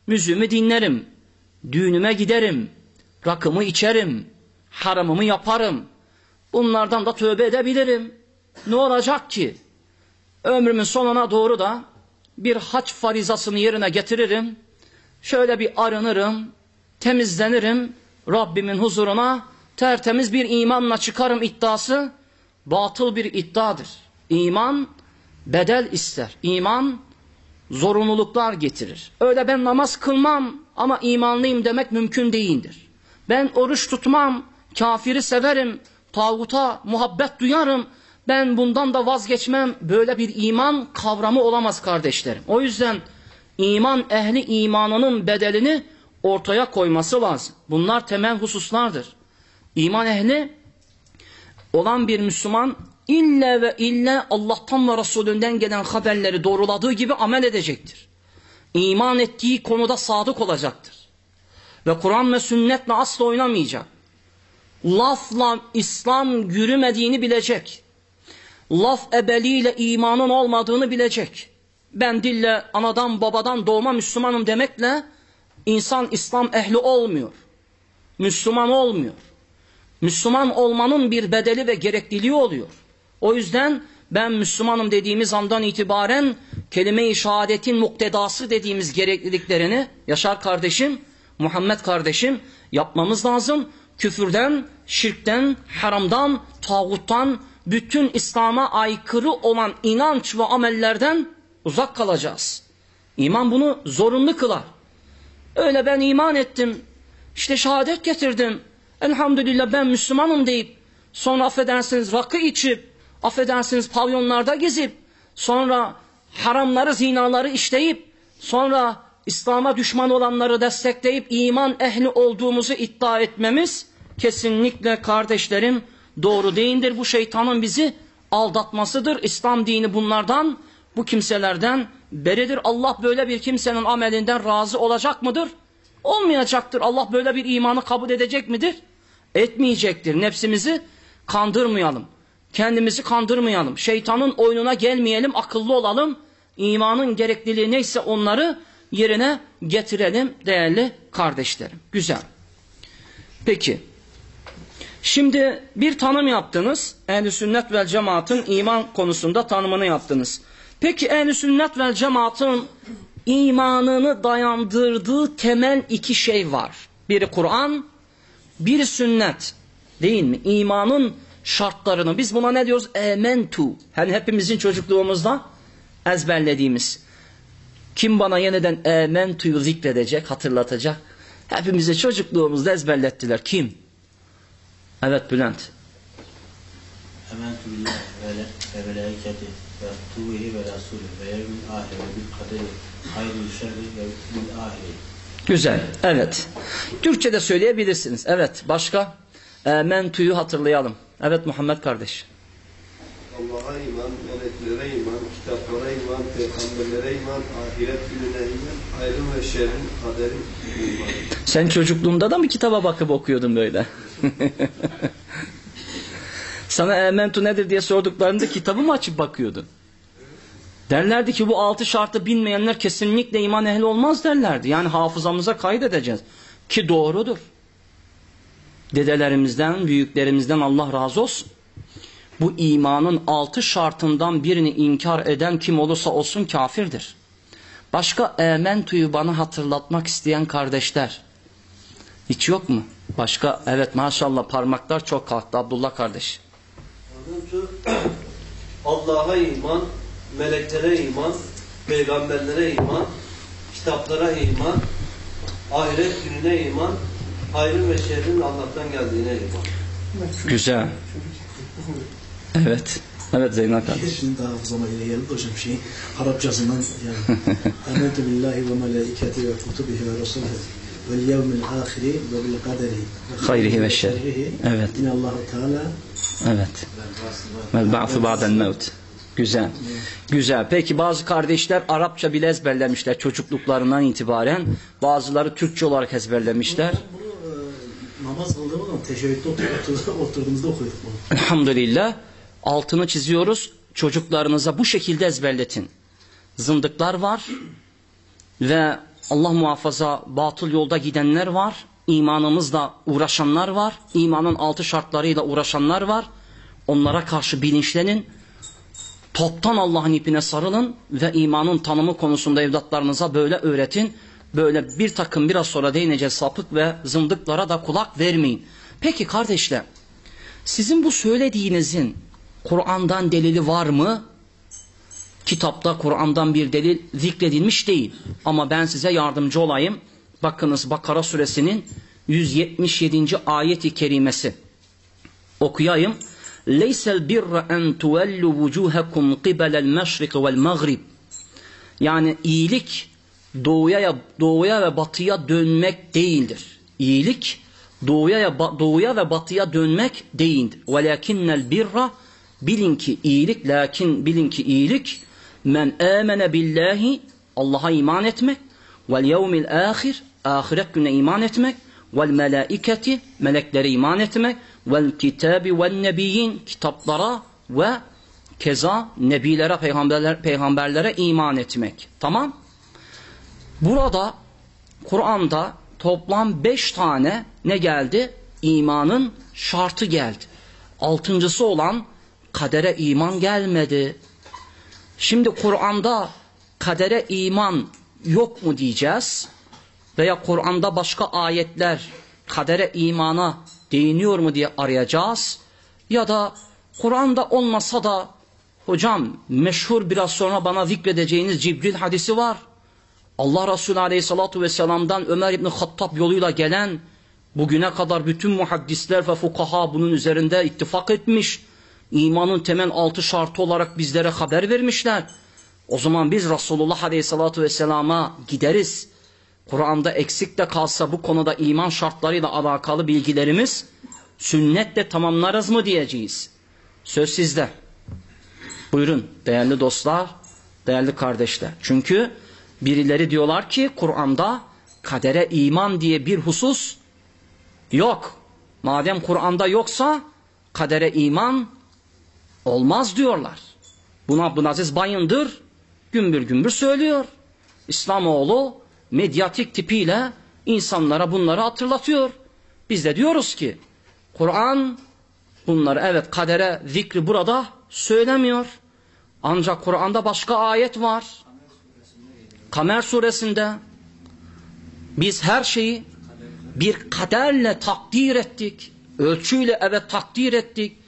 müziğimi dinlerim, düğünüme giderim, rakımı içerim, haramımı yaparım, bunlardan da tövbe edebilirim. Ne olacak ki? Ömrümün sonuna doğru da bir haç farizasını yerine getiririm, şöyle bir arınırım, temizlenirim, Rabbimin huzuruna tertemiz bir imanla çıkarım iddiası batıl bir iddiadır. İman bedel ister. İman zorunluluklar getirir. Öyle ben namaz kılmam ama imanlıyım demek mümkün değildir. Ben oruç tutmam, kafiri severim, tağuta muhabbet duyarım. Ben bundan da vazgeçmem. Böyle bir iman kavramı olamaz kardeşlerim. O yüzden iman ehli imanının bedelini ortaya koyması lazım. Bunlar temel hususlardır. İman ehli olan bir Müslüman ille ve ille Allah'tan ve Resulünden gelen haberleri doğruladığı gibi amel edecektir. İman ettiği konuda sadık olacaktır. Ve Kur'an ve sünnetle asla oynamayacak. Lafla İslam yürümediğini bilecek. Laf ebeliyle imanın olmadığını bilecek. Ben dille anadan babadan doğma Müslümanım demekle insan İslam ehli olmuyor. Müslüman olmuyor. Müslüman olmanın bir bedeli ve gerekliliği oluyor. O yüzden ben Müslümanım dediğimiz andan itibaren kelime-i şehadetin muktedası dediğimiz gerekliliklerini Yaşar kardeşim, Muhammed kardeşim yapmamız lazım. Küfürden, şirkten, haramdan, tağuttan, bütün İslam'a aykırı olan inanç ve amellerden uzak kalacağız. İman bunu zorunlu kılar. Öyle ben iman ettim, işte şehadet getirdim, elhamdülillah ben Müslümanım deyip, sonra affedersiniz rakı içip, affedersiniz pavyonlarda gezip, sonra haramları, zinaları işleyip, sonra İslam'a düşman olanları destekleyip iman ehli olduğumuzu iddia etmemiz kesinlikle kardeşlerim doğru değildir. Bu şeytanın bizi aldatmasıdır. İslam dini bunlardan, bu kimselerden beridir. Allah böyle bir kimsenin amelinden razı olacak mıdır? Olmayacaktır. Allah böyle bir imanı kabul edecek midir? Etmeyecektir. Nefsimizi kandırmayalım. Kendimizi kandırmayalım. Şeytanın oyununa gelmeyelim, akıllı olalım. İmanın gerekliliği neyse onları yerine getirelim değerli kardeşlerim. Güzel. Peki. Şimdi bir tanım yaptınız. Ehl-i sünnet vel cemaatın iman konusunda tanımını yaptınız. Peki ehl-i sünnet vel cemaatın imanını dayandırdığı temel iki şey var. Biri Kur'an, biri sünnet. Değil mi? İmanın şartlarını biz buna ne diyoruz? Ementu. Hani hepimizin çocukluğumuzda ezberlediğimiz. Kim bana yeniden ementu'yu zikredecek, hatırlatacak? Hepimize çocukluğumuzda ezberlettiler. Kim? Evet Bülent. Ementü billah ve ve ve rasulü ve yevmil ahire bil kaderi hayri şerri ve bil ahire. Güzel. Evet. Türkçe de söyleyebilirsiniz. Evet. Başka? Ementu'yu hatırlayalım. Evet Muhammed kardeş. Allah'a iman, meleklere iman, kitaplara iman, peygamberlere iman, ahiret gününe iman, hayrın ve şerrin, kaderin iman. Sen çocukluğunda da mı kitaba bakıp okuyordun böyle? Sana ementu nedir diye sorduklarında kitabı mı açıp bakıyordun? Derlerdi ki bu altı şartı bilmeyenler kesinlikle iman ehli olmaz derlerdi. Yani hafızamıza kaydedeceğiz. Ki doğrudur. Dedelerimizden, büyüklerimizden Allah razı olsun. Bu imanın altı şartından birini inkar eden kim olursa olsun kafirdir. Başka ementuyu bana hatırlatmak isteyen kardeşler. Hiç yok mu? Başka evet maşallah parmaklar çok kalktı Abdullah kardeş. Allah'a iman, meleklere iman, peygamberlere iman, kitaplara iman, ahiret gününe iman, hayrın ve şerrin Allah'tan geldiğine iman. Güzel. Evet. Evet Zeynep kardeş. Şimdi daha hafızama yine geldi hocam şey Arapçasından yani Amentu billahi ve melaiketi ve kutubihi ve resulühi vel yevmil ahiri ve bil kaderi Hayrihi ve şerrihi. Evet. Yine Allah-u Teala Evet. Vel ba'fu ba'del mevt. Güzel. Güzel. Peki bazı kardeşler Arapça bile ezberlemişler çocukluklarından itibaren. Bazıları Türkçe olarak ezberlemişler. bunu e, namaz kıldığımız zaman teşebbütte otur, otur, oturduğumuzda okuyorduk bunu. Elhamdülillah altını çiziyoruz. Çocuklarınıza bu şekilde ezberletin. Zındıklar var ve Allah muhafaza batıl yolda gidenler var. İmanımızla uğraşanlar var. İmanın altı şartlarıyla uğraşanlar var. Onlara karşı bilinçlenin. Toptan Allah'ın ipine sarılın ve imanın tanımı konusunda evlatlarınıza böyle öğretin. Böyle bir takım biraz sonra değineceğiz sapık ve zındıklara da kulak vermeyin. Peki kardeşler sizin bu söylediğinizin Kur'an'dan delili var mı? Kitapta Kur'an'dan bir delil zikredilmiş değil. Ama ben size yardımcı olayım. Bakınız Bakara suresinin 177. ayeti kerimesi. Okuyayım. Leysel birra en tuvellu vucuhakum qibelel meşrik vel mağrib. Yani iyilik doğuya doğuya ve batıya dönmek değildir. İyilik doğuya doğuya ve batıya dönmek değildir. Velakinnel birra bilin ki iyilik lakin bilin ki iyilik men amene billahi Allah'a iman etmek vel yevmil ahir ahiret gününe iman etmek vel melaiketi meleklere iman etmek vel kitabi vel nebiyyin kitaplara ve keza nebilere peygamberler, peygamberlere iman etmek. Tamam? Burada Kur'an'da toplam beş tane ne geldi? İmanın şartı geldi. Altıncısı olan kadere iman gelmedi. Şimdi Kur'an'da kadere iman yok mu diyeceğiz? Veya Kur'an'da başka ayetler kadere imana değiniyor mu diye arayacağız. Ya da Kur'an'da olmasa da hocam meşhur biraz sonra bana zikredeceğiniz Cibril hadisi var. Allah Resulü Aleyhisselatü Vesselam'dan Ömer İbni Hattab yoluyla gelen bugüne kadar bütün muhaddisler ve fukaha bunun üzerinde ittifak etmiş. İmanın temel altı şartı olarak bizlere haber vermişler. O zaman biz Resulullah Aleyhisselatü Vesselam'a gideriz. Kur'an'da eksik de kalsa bu konuda iman şartlarıyla alakalı bilgilerimiz sünnetle tamamlarız mı diyeceğiz. Söz sizde. Buyurun değerli dostlar, değerli kardeşler. Çünkü birileri diyorlar ki Kur'an'da kadere iman diye bir husus yok. Madem Kur'an'da yoksa kadere iman olmaz diyorlar. Buna Abdülaziz Bayındır gümbür gümbür söylüyor. İslamoğlu medyatik tipiyle insanlara bunları hatırlatıyor. Biz de diyoruz ki Kur'an bunları evet kadere zikri burada söylemiyor. Ancak Kur'an'da başka ayet var. Kamer suresinde biz her şeyi bir kaderle takdir ettik. Ölçüyle evet takdir ettik.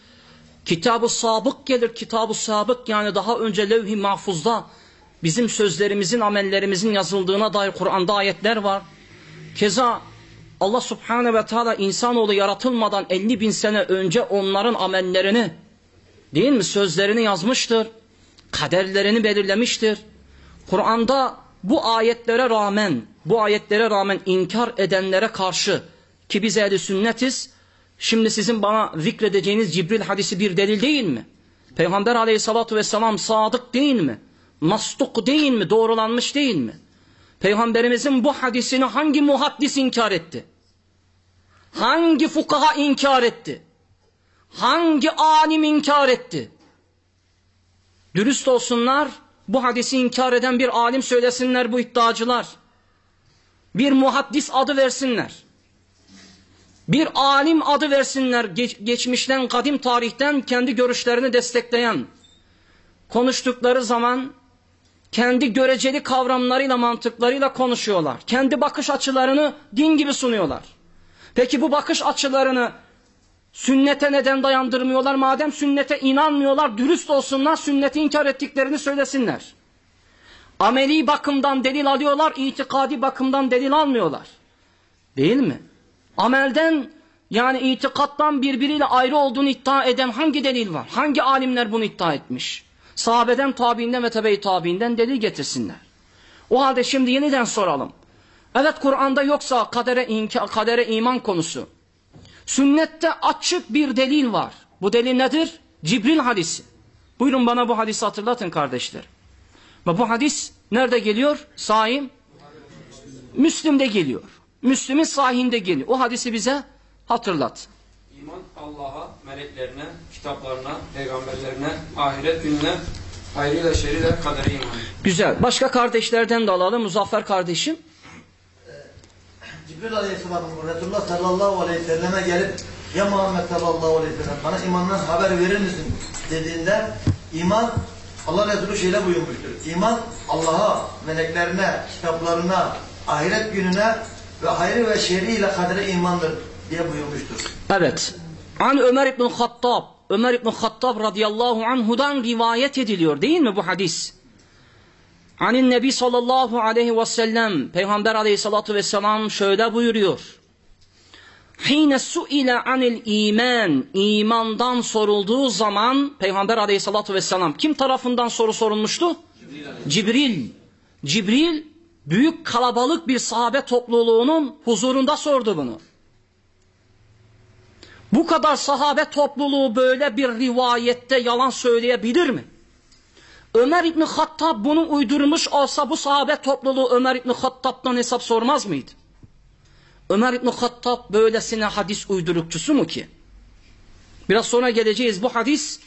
Kitab-ı sabık gelir. Kitab-ı sabık yani daha önce levh-i mahfuzda bizim sözlerimizin, amellerimizin yazıldığına dair Kur'an'da ayetler var. Keza Allah subhane ve teala insanoğlu yaratılmadan 50 bin sene önce onların amellerini değil mi sözlerini yazmıştır. Kaderlerini belirlemiştir. Kur'an'da bu ayetlere rağmen bu ayetlere rağmen inkar edenlere karşı ki biz ehli sünnetiz şimdi sizin bana zikredeceğiniz Cibril hadisi bir delil değil mi? Peygamber aleyhissalatu vesselam sadık değil mi? Mastuk değil mi? Doğrulanmış değil mi? Peygamberimizin bu hadisini hangi muhaddis inkar etti? Hangi fukaha inkar etti? Hangi alim inkar etti? Dürüst olsunlar, bu hadisi inkar eden bir alim söylesinler bu iddiacılar. Bir muhaddis adı versinler. Bir alim adı versinler geç, geçmişten, kadim tarihten kendi görüşlerini destekleyen. Konuştukları zaman kendi göreceli kavramlarıyla, mantıklarıyla konuşuyorlar. Kendi bakış açılarını din gibi sunuyorlar. Peki bu bakış açılarını sünnete neden dayandırmıyorlar? Madem sünnete inanmıyorlar, dürüst olsunlar, sünneti inkar ettiklerini söylesinler. Ameli bakımdan delil alıyorlar, itikadi bakımdan delil almıyorlar. Değil mi? Amelden yani itikattan birbiriyle ayrı olduğunu iddia eden hangi delil var? Hangi alimler bunu iddia etmiş? Sahabeden, tabiinden ve tebe-i tabiinden delil getirsinler. O halde şimdi yeniden soralım. Evet Kur'an'da yoksa kadere, kadere iman konusu. Sünnette açık bir delil var. Bu delil nedir? Cibril hadisi. Buyurun bana bu hadisi hatırlatın kardeşler. Ve bu hadis nerede geliyor? Sahim. Müslim'de geliyor. Müslim'in sahinde geliyor. O hadisi bize hatırlat. İman Allah'a, meleklerine, kitaplarına, peygamberlerine, ahiret gününe, hayrıyla şeriyle kadere iman. Güzel. Başka kardeşlerden de alalım. Muzaffer kardeşim. Cibril Aleyhisselam'ın Resulullah sallallahu aleyhi ve selleme gelip ya Muhammed sallallahu aleyhi ve sellem bana imandan haber verir misin dediğinde iman Allah Resulü şeyle buyurmuştur. İman Allah'a, meleklerine, kitaplarına, ahiret gününe ve hayrı ve şerriyle kadere imandır diye buyurmuştur. Evet. An Ömer İbn Hattab, Ömer İbn Hattab radıyallahu anhudan rivayet ediliyor değil mi bu hadis? Anin Nebi sallallahu aleyhi ve sellem Peygamber aleyhissalatu vesselam şöyle buyuruyor. Hine suile anil iman imandan sorulduğu zaman Peygamber aleyhissalatu vesselam kim tarafından soru sorulmuştu? Cibril. Cibril büyük kalabalık bir sahabe topluluğunun huzurunda sordu bunu. Bu kadar sahabe topluluğu böyle bir rivayette yalan söyleyebilir mi? Ömer İbni Hattab bunu uydurmuş olsa bu sahabe topluluğu Ömer İbni Hattab'dan hesap sormaz mıydı? Ömer İbni Hattab böylesine hadis uydurukçusu mu ki? Biraz sonra geleceğiz. Bu hadis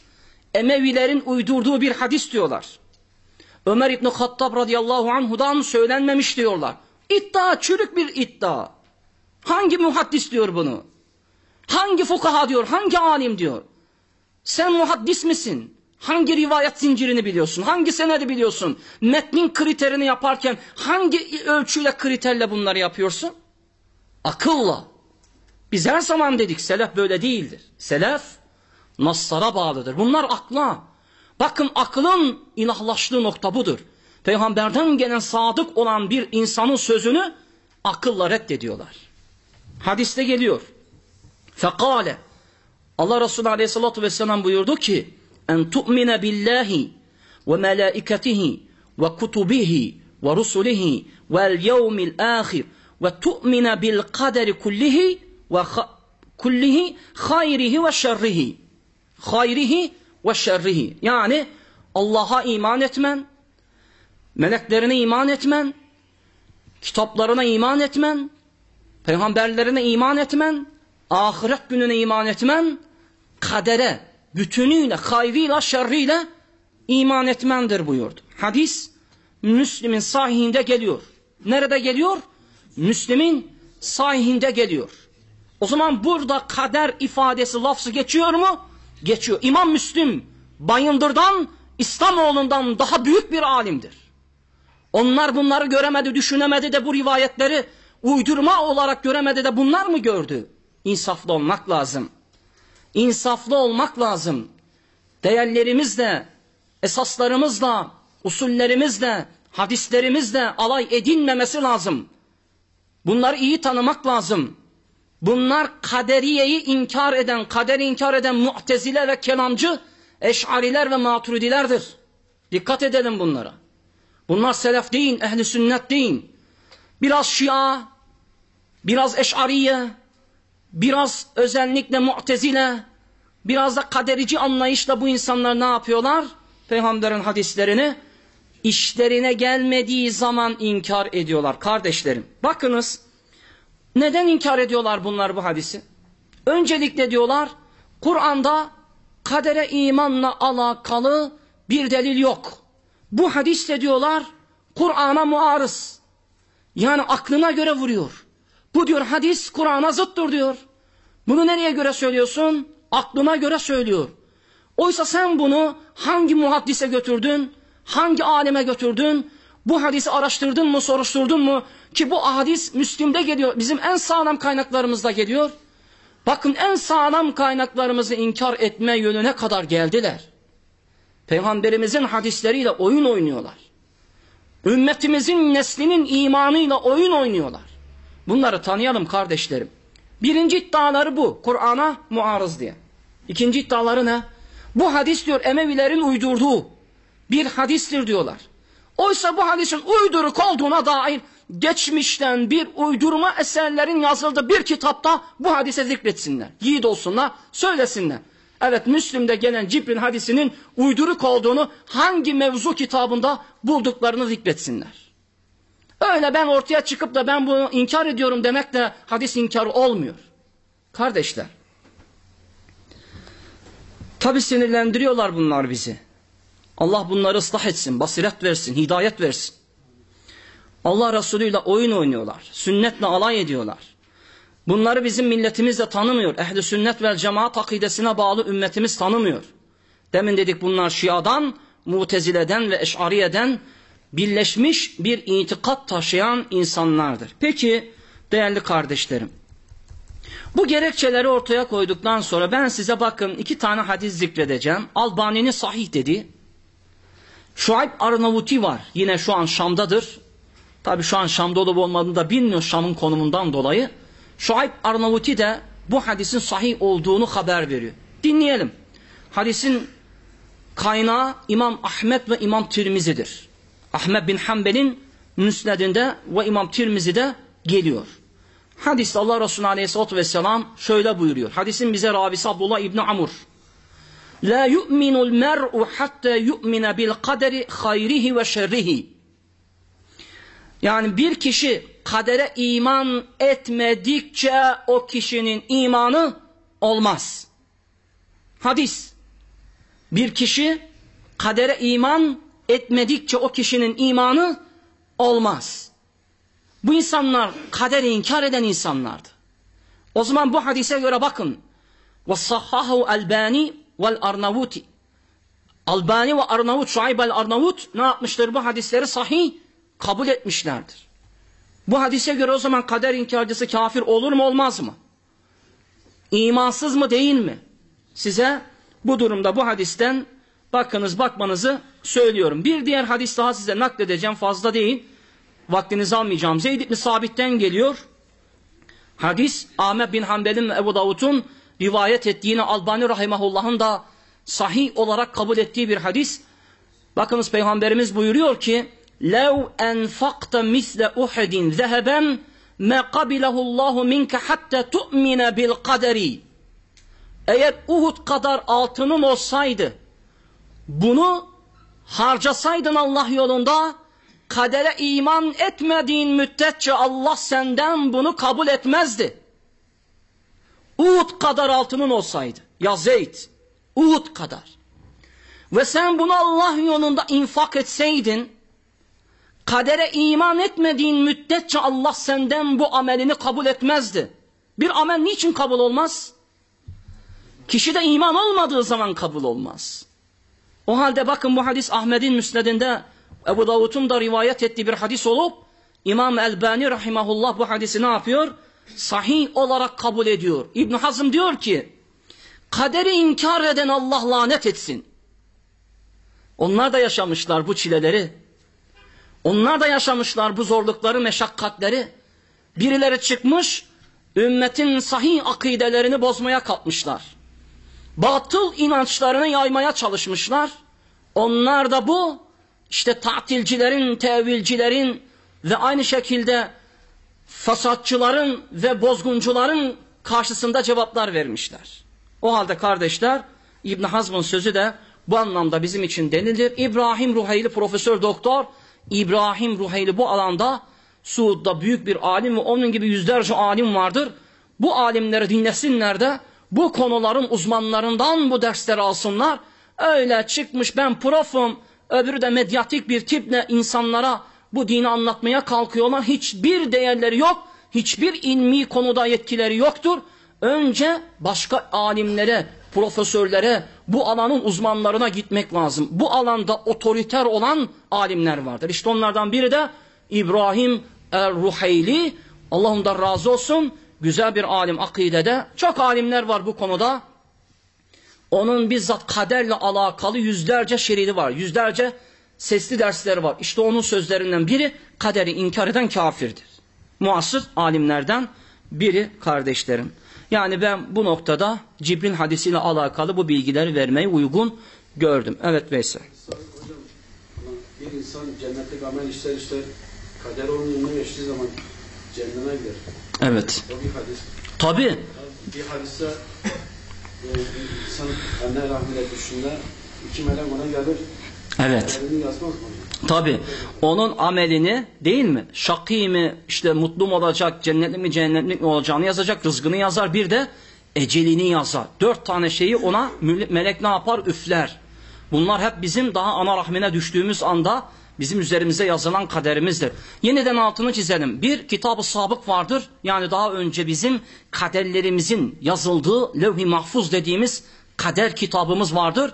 Emevilerin uydurduğu bir hadis diyorlar. Ömer İbni Hattab radıyallahu anhudan söylenmemiş diyorlar. İddia, çürük bir iddia. Hangi muhaddis diyor bunu? Hangi fukaha diyor, hangi alim diyor? Sen muhaddis misin? Hangi rivayet zincirini biliyorsun? Hangi senedi biliyorsun? Metnin kriterini yaparken hangi ölçüyle kriterle bunları yapıyorsun? Akılla. Biz her zaman dedik selef böyle değildir. Selef naslara bağlıdır. Bunlar akla. Bakın aklın ilahlaştığı nokta budur. Peygamberden gelen sadık olan bir insanın sözünü akılla reddediyorlar. Hadiste geliyor. Fekale Allah Resulü Aleyhisselatü Vesselam buyurdu ki en tu'mine billahi ve melaiketihi ve kutubihi ve rusulihi vel yevmil ahir ve tu'mine bil kaderi kullihi ve kullihi hayrihi ve şerrihi hayrihi ve şerrihi yani Allah'a iman etmen meleklerine iman etmen kitaplarına iman etmen peygamberlerine iman etmen ahiret gününe iman etmen kadere bütünüyle hayrıyla şerriyle iman etmendir buyurdu. Hadis Müslim'in sahihinde geliyor. Nerede geliyor? Müslim'in sahihinde geliyor. O zaman burada kader ifadesi lafzı geçiyor mu? Geçiyor. İmam Müslim Bayındır'dan İslamoğlu'ndan daha büyük bir alimdir. Onlar bunları göremedi, düşünemedi de bu rivayetleri uydurma olarak göremedi de bunlar mı gördü? İnsaflı olmak lazım. İnsaflı olmak lazım. Değerlerimizle, esaslarımızla, usullerimizle, hadislerimizle alay edilmemesi lazım. Bunları iyi tanımak lazım. Bunlar kaderiyeyi inkar eden, kaderi inkar eden mu'tezile ve kelamcı, eşariler ve maturidilerdir. Dikkat edelim bunlara. Bunlar selef değil, ehli sünnet değil. Biraz şia, biraz eşariye, biraz özellikle mu'tezile, biraz da kaderici anlayışla bu insanlar ne yapıyorlar? Peygamberin hadislerini işlerine gelmediği zaman inkar ediyorlar kardeşlerim. Bakınız neden inkar ediyorlar bunlar bu hadisi? Öncelikle diyorlar Kur'an'da kadere imanla alakalı bir delil yok. Bu hadis de diyorlar Kur'an'a muarız. Yani aklına göre vuruyor. Bu diyor hadis Kur'an'a zıttır diyor. Bunu nereye göre söylüyorsun? Aklına göre söylüyor. Oysa sen bunu hangi muhaddise götürdün? Hangi aleme götürdün? Bu hadisi araştırdın mı, soruşturdun mu? Ki bu hadis Müslim'de geliyor. Bizim en sağlam kaynaklarımızda geliyor. Bakın en sağlam kaynaklarımızı inkar etme yönüne kadar geldiler. Peygamberimizin hadisleriyle oyun oynuyorlar. Ümmetimizin neslinin imanıyla oyun oynuyorlar. Bunları tanıyalım kardeşlerim. Birinci iddiaları bu. Kur'an'a muarız diye. İkinci iddiaları ne? Bu hadis diyor Emevilerin uydurduğu bir hadistir diyorlar. Oysa bu hadisin uyduruk olduğuna dair geçmişten bir uydurma eserlerin yazıldığı bir kitapta bu hadise zikretsinler. Yiğit olsunlar, söylesinler. Evet Müslim'de gelen Cibril hadisinin uyduruk olduğunu hangi mevzu kitabında bulduklarını zikretsinler. Öyle ben ortaya çıkıp da ben bunu inkar ediyorum demek de hadis inkarı olmuyor. Kardeşler. Tabi sinirlendiriyorlar bunlar bizi. Allah bunları ıslah etsin, basiret versin, hidayet versin. Allah Resulü ile oyun oynuyorlar. Sünnetle alay ediyorlar. Bunları bizim milletimiz de tanımıyor. Ehli sünnet ve cemaat akidesine bağlı ümmetimiz tanımıyor. Demin dedik bunlar Şia'dan, Mutezile'den ve Eş'ariye'den birleşmiş bir itikat taşıyan insanlardır. Peki değerli kardeşlerim. Bu gerekçeleri ortaya koyduktan sonra ben size bakın iki tane hadis zikredeceğim. Albani'nin sahih dedi. Şuayb Arnavuti var. Yine şu an Şam'dadır. Tabi şu an Şam'da olup olmadığını da bilmiyor Şam'ın konumundan dolayı. Şuayb Arnavuti de bu hadisin sahih olduğunu haber veriyor. Dinleyelim. Hadisin kaynağı İmam Ahmet ve İmam Tirmizi'dir. Ahmet bin Hanbel'in Müsned'inde ve İmam Tirmizi'de geliyor. Hadiste Allah Resulü Aleyhisselatü Vesselam şöyle buyuruyor. Hadisin bize ravisi Abdullah İbni Amur. La yu'minul mer'u hatta yu'mine bil kaderi hayrihi ve şerrihi. Yani bir kişi kadere iman etmedikçe o kişinin imanı olmaz. Hadis. Bir kişi kadere iman etmedikçe o kişinin imanı olmaz. Bu insanlar kaderi inkar eden insanlardı. O zaman bu hadise göre bakın. وَصَحَّهُ Albani vel Arnavuti. Albani ve Arnavut, Şuayb el Arnavut ne yapmıştır? Bu hadisleri sahih kabul etmişlerdir. Bu hadise göre o zaman kader inkarcısı kafir olur mu olmaz mı? İmansız mı değil mi? Size bu durumda bu hadisten bakınız bakmanızı söylüyorum. Bir diğer hadis daha size nakledeceğim fazla değil. Vaktinizi almayacağım. Zeyd ibn Sabit'ten geliyor. Hadis Ahmet bin Hanbel'in ve Ebu Davud'un rivayet ettiğini Albani Rahimahullah'ın da sahih olarak kabul ettiği bir hadis. Bakınız Peygamberimiz buyuruyor ki لَوْ أَنْفَقْتَ مِثْلَ اُحَدٍ ذَهَبًا مَا قَبِلَهُ اللّٰهُ مِنْكَ حَتَّى تُؤْمِنَ بِالْقَدَرِ Eğer Uhud kadar altının olsaydı, bunu harcasaydın Allah yolunda, kadere iman etmediğin müddetçe Allah senden bunu kabul etmezdi. Uhud kadar altının olsaydı, ya Zeyd, Uhud kadar. Ve sen bunu Allah yolunda infak etseydin, kadere iman etmediğin müddetçe Allah senden bu amelini kabul etmezdi. Bir amel niçin kabul olmaz? Kişide iman olmadığı zaman kabul olmaz. O halde bakın bu hadis Ahmet'in müsnedinde Ebu Davud'un da rivayet ettiği bir hadis olup İmam Elbani rahimahullah bu hadisi ne yapıyor? Sahih olarak kabul ediyor. İbn Hazm diyor ki kaderi inkar eden Allah lanet etsin. Onlar da yaşamışlar bu çileleri. Onlar da yaşamışlar bu zorlukları, meşakkatleri. Birileri çıkmış, ümmetin sahih akidelerini bozmaya kalkmışlar. Batıl inançlarını yaymaya çalışmışlar. Onlar da bu, işte tatilcilerin, tevilcilerin ve aynı şekilde fasatçıların ve bozguncuların karşısında cevaplar vermişler. O halde kardeşler, İbn Hazm'ın sözü de bu anlamda bizim için denilir. İbrahim Ruheyli Profesör Doktor İbrahim Ruheyli bu alanda Suud'da büyük bir alim ve onun gibi yüzlerce alim vardır. Bu alimleri dinlesinler de bu konuların uzmanlarından bu dersleri alsınlar. Öyle çıkmış ben profum, öbürü de medyatik bir tiple insanlara bu dini anlatmaya kalkıyorlar. Hiçbir değerleri yok, hiçbir ilmi konuda yetkileri yoktur. Önce başka alimlere, profesörlere, bu alanın uzmanlarına gitmek lazım. Bu alanda otoriter olan alimler vardır. İşte onlardan biri de İbrahim Er-Ruheyli. Allah ondan razı olsun. Güzel bir alim akidede. Çok alimler var bu konuda. Onun bizzat kaderle alakalı yüzlerce şeridi var. Yüzlerce sesli dersleri var. İşte onun sözlerinden biri kaderi inkar eden kafirdir. Muasır alimlerden biri kardeşlerim. Yani ben bu noktada Cibril hadisiyle alakalı bu bilgileri vermeyi uygun gördüm. Evet Veysel. Hocam bir insan cennetlik amel işler işler kader onun önüne geçtiği zaman cennete gider. Evet. O bir hadis. Tabi. Bir hadiste e, bir insan anne rahmine düşünde iki melek ona gelir. Evet. Tabi. Onun amelini değil mi? Şakî mi, işte mutlu mu olacak, cennetlik mi, cennetlik mi olacağını yazacak, rızkını yazar. Bir de ecelini yazar. Dört tane şeyi ona melek ne yapar? Üfler. Bunlar hep bizim daha ana rahmine düştüğümüz anda bizim üzerimize yazılan kaderimizdir. Yeniden altını çizelim. Bir kitab-ı sabık vardır. Yani daha önce bizim kaderlerimizin yazıldığı levh-i mahfuz dediğimiz kader kitabımız vardır.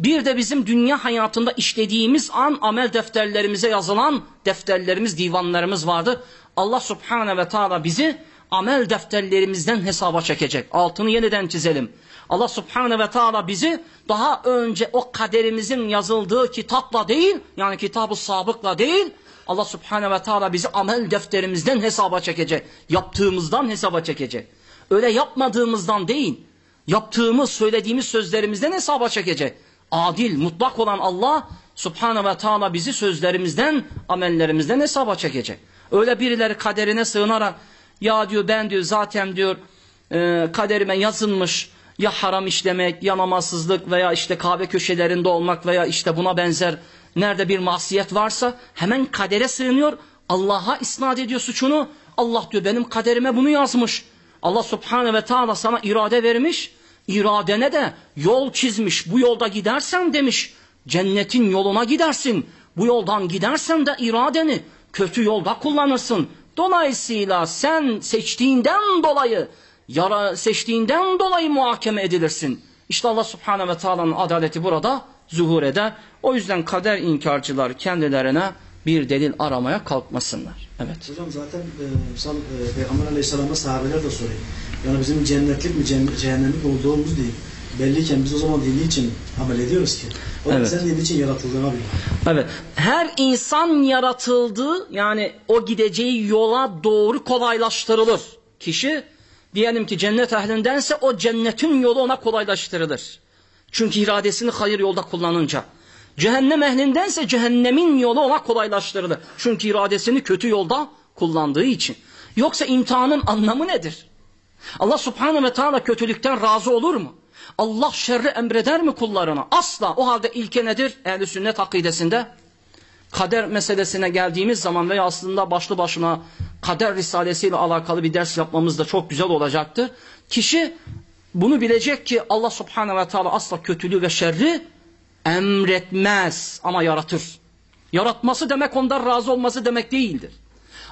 Bir de bizim dünya hayatında işlediğimiz an amel defterlerimize yazılan defterlerimiz, divanlarımız vardır. Allah subhanahu ve taala bizi amel defterlerimizden hesaba çekecek. Altını yeniden çizelim. Allah subhanahu ve taala bizi daha önce o kaderimizin yazıldığı kitapla değil, yani kitabı sabıkla değil, Allah subhanahu ve taala bizi amel defterimizden hesaba çekecek. Yaptığımızdan hesaba çekecek. Öyle yapmadığımızdan değil, yaptığımız, söylediğimiz sözlerimizden hesaba çekecek adil, mutlak olan Allah Subhanahu ve Teala bizi sözlerimizden, amellerimizden hesaba çekecek. Öyle birileri kaderine sığınarak ya diyor ben diyor zaten diyor e, kaderime yazılmış ya haram işlemek ya namazsızlık veya işte kahve köşelerinde olmak veya işte buna benzer nerede bir masiyet varsa hemen kadere sığınıyor. Allah'a isnat ediyor suçunu. Allah diyor benim kaderime bunu yazmış. Allah subhanahu ve taala sana irade vermiş. İradene de yol çizmiş. Bu yolda gidersen demiş. Cennetin yoluna gidersin. Bu yoldan gidersen de iradeni kötü yolda kullanırsın. Dolayısıyla sen seçtiğinden dolayı yara seçtiğinden dolayı muhakeme edilirsin. İşte Allah subhanahu ve taala'nın adaleti burada zuhur eder. O yüzden kader inkarcılar kendilerine bir delil aramaya kalkmasınlar. Evet. Hocam zaten e, e, Peygamber Aleyhisselam'a sahabeler de soruyor. Yani bizim cennetlik mi cehennemlik olduğumuz değil. Belliyken biz o zaman dini için amel ediyoruz ki. O Evet. sen dini için yaratıldığına biliyor. Evet. Her insan yaratıldığı yani o gideceği yola doğru kolaylaştırılır. Kişi diyelim ki cennet ehlindense o cennetin yolu ona kolaylaştırılır. Çünkü iradesini hayır yolda kullanınca. Cehennem ehlindense cehennemin yolu ona kolaylaştırılır. Çünkü iradesini kötü yolda kullandığı için. Yoksa imtihanın anlamı nedir? Allah subhanahu ve teala kötülükten razı olur mu? Allah şerri emreder mi kullarına? Asla. O halde ilke nedir? Ehl-i sünnet akidesinde kader meselesine geldiğimiz zaman veya aslında başlı başına kader risalesiyle alakalı bir ders yapmamız da çok güzel olacaktır. Kişi bunu bilecek ki Allah subhanahu ve teala asla kötülüğü ve şerri emretmez ama yaratır. Yaratması demek ondan razı olması demek değildir.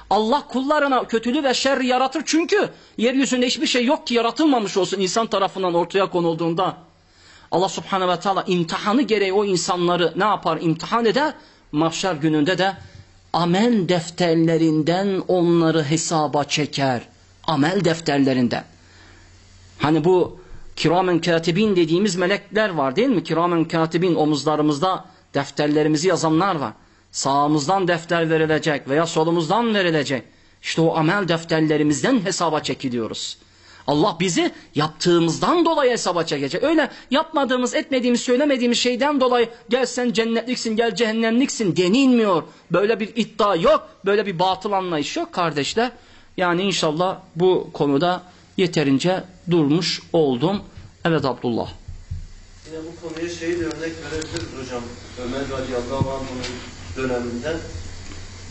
Allah kullarına kötülüğü ve şerri yaratır çünkü yeryüzünde hiçbir şey yok ki yaratılmamış olsun insan tarafından ortaya konulduğunda. Allah subhanehu ve teala imtihanı gereği o insanları ne yapar imtihan eder? Mahşer gününde de amel defterlerinden onları hesaba çeker. Amel defterlerinden. Hani bu kiramen katibin dediğimiz melekler var değil mi? Kiramen katibin omuzlarımızda defterlerimizi yazanlar var. Sağımızdan defter verilecek veya solumuzdan verilecek. İşte o amel defterlerimizden hesaba çekiliyoruz. Allah bizi yaptığımızdan dolayı hesaba çekecek. Öyle yapmadığımız, etmediğimiz, söylemediğimiz şeyden dolayı gel sen cennetliksin, gel cehennemliksin denilmiyor. Böyle bir iddia yok, böyle bir batıl anlayış yok kardeşler. Yani inşallah bu konuda yeterince durmuş oldum. Evet Abdullah. Yine bu konuya şeyi de örnek verebiliriz hocam. Ömer radıyallahu anh'ın döneminde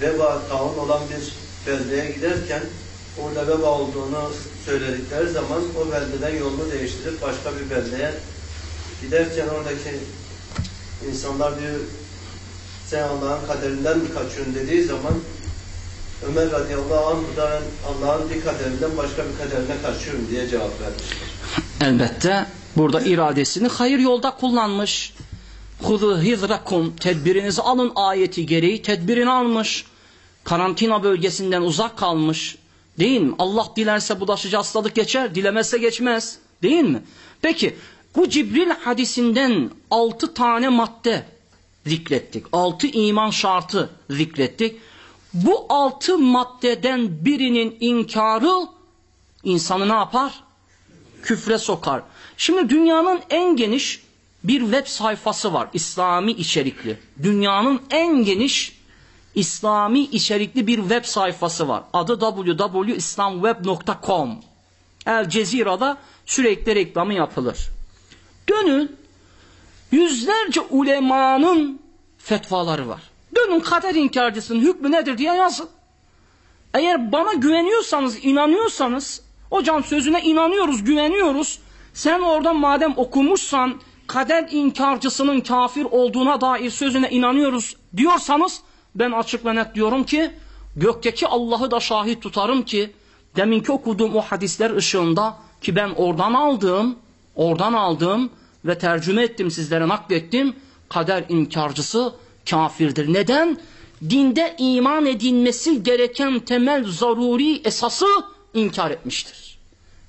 veba taun olan bir beldeye giderken orada veba olduğunu söyledikleri zaman o beldeden yolunu değiştirip başka bir beldeye giderken oradaki insanlar diyor sen Allah'ın kaderinden mi kaçıyorsun dediği zaman Ömer radıyallahu anh da Allah'ın bir kaderinden başka bir kaderine kaçıyorum diye cevap vermiştir. Elbette burada iradesini hayır yolda kullanmış. Hudu hizrakum tedbirinizi alın ayeti gereği tedbirini almış. Karantina bölgesinden uzak kalmış. Değil mi? Allah dilerse bulaşıcı hastalık geçer, dilemezse geçmez. Değil mi? Peki bu Cibril hadisinden altı tane madde zikrettik. Altı iman şartı zikrettik. Bu altı maddeden birinin inkarı insanı ne yapar? Küfre sokar. Şimdi dünyanın en geniş bir web sayfası var. İslami içerikli. Dünyanın en geniş İslami içerikli bir web sayfası var. Adı www.islamweb.com El Cezira'da sürekli reklamı yapılır. Dönün yüzlerce ulemanın fetvaları var. Dönün kader inkarcısının hükmü nedir diye yazın. Eğer bana güveniyorsanız, inanıyorsanız, hocam sözüne inanıyoruz, güveniyoruz. Sen orada madem okumuşsan, kader inkarcısının kafir olduğuna dair sözüne inanıyoruz diyorsanız, ben açık ve net diyorum ki, gökteki Allah'ı da şahit tutarım ki, deminki okuduğum o hadisler ışığında, ki ben oradan aldığım, oradan aldığım ve tercüme ettim sizlere naklettim, kader inkarcısı kafirdir. Neden? Dinde iman edilmesi gereken temel zaruri esası inkar etmiştir.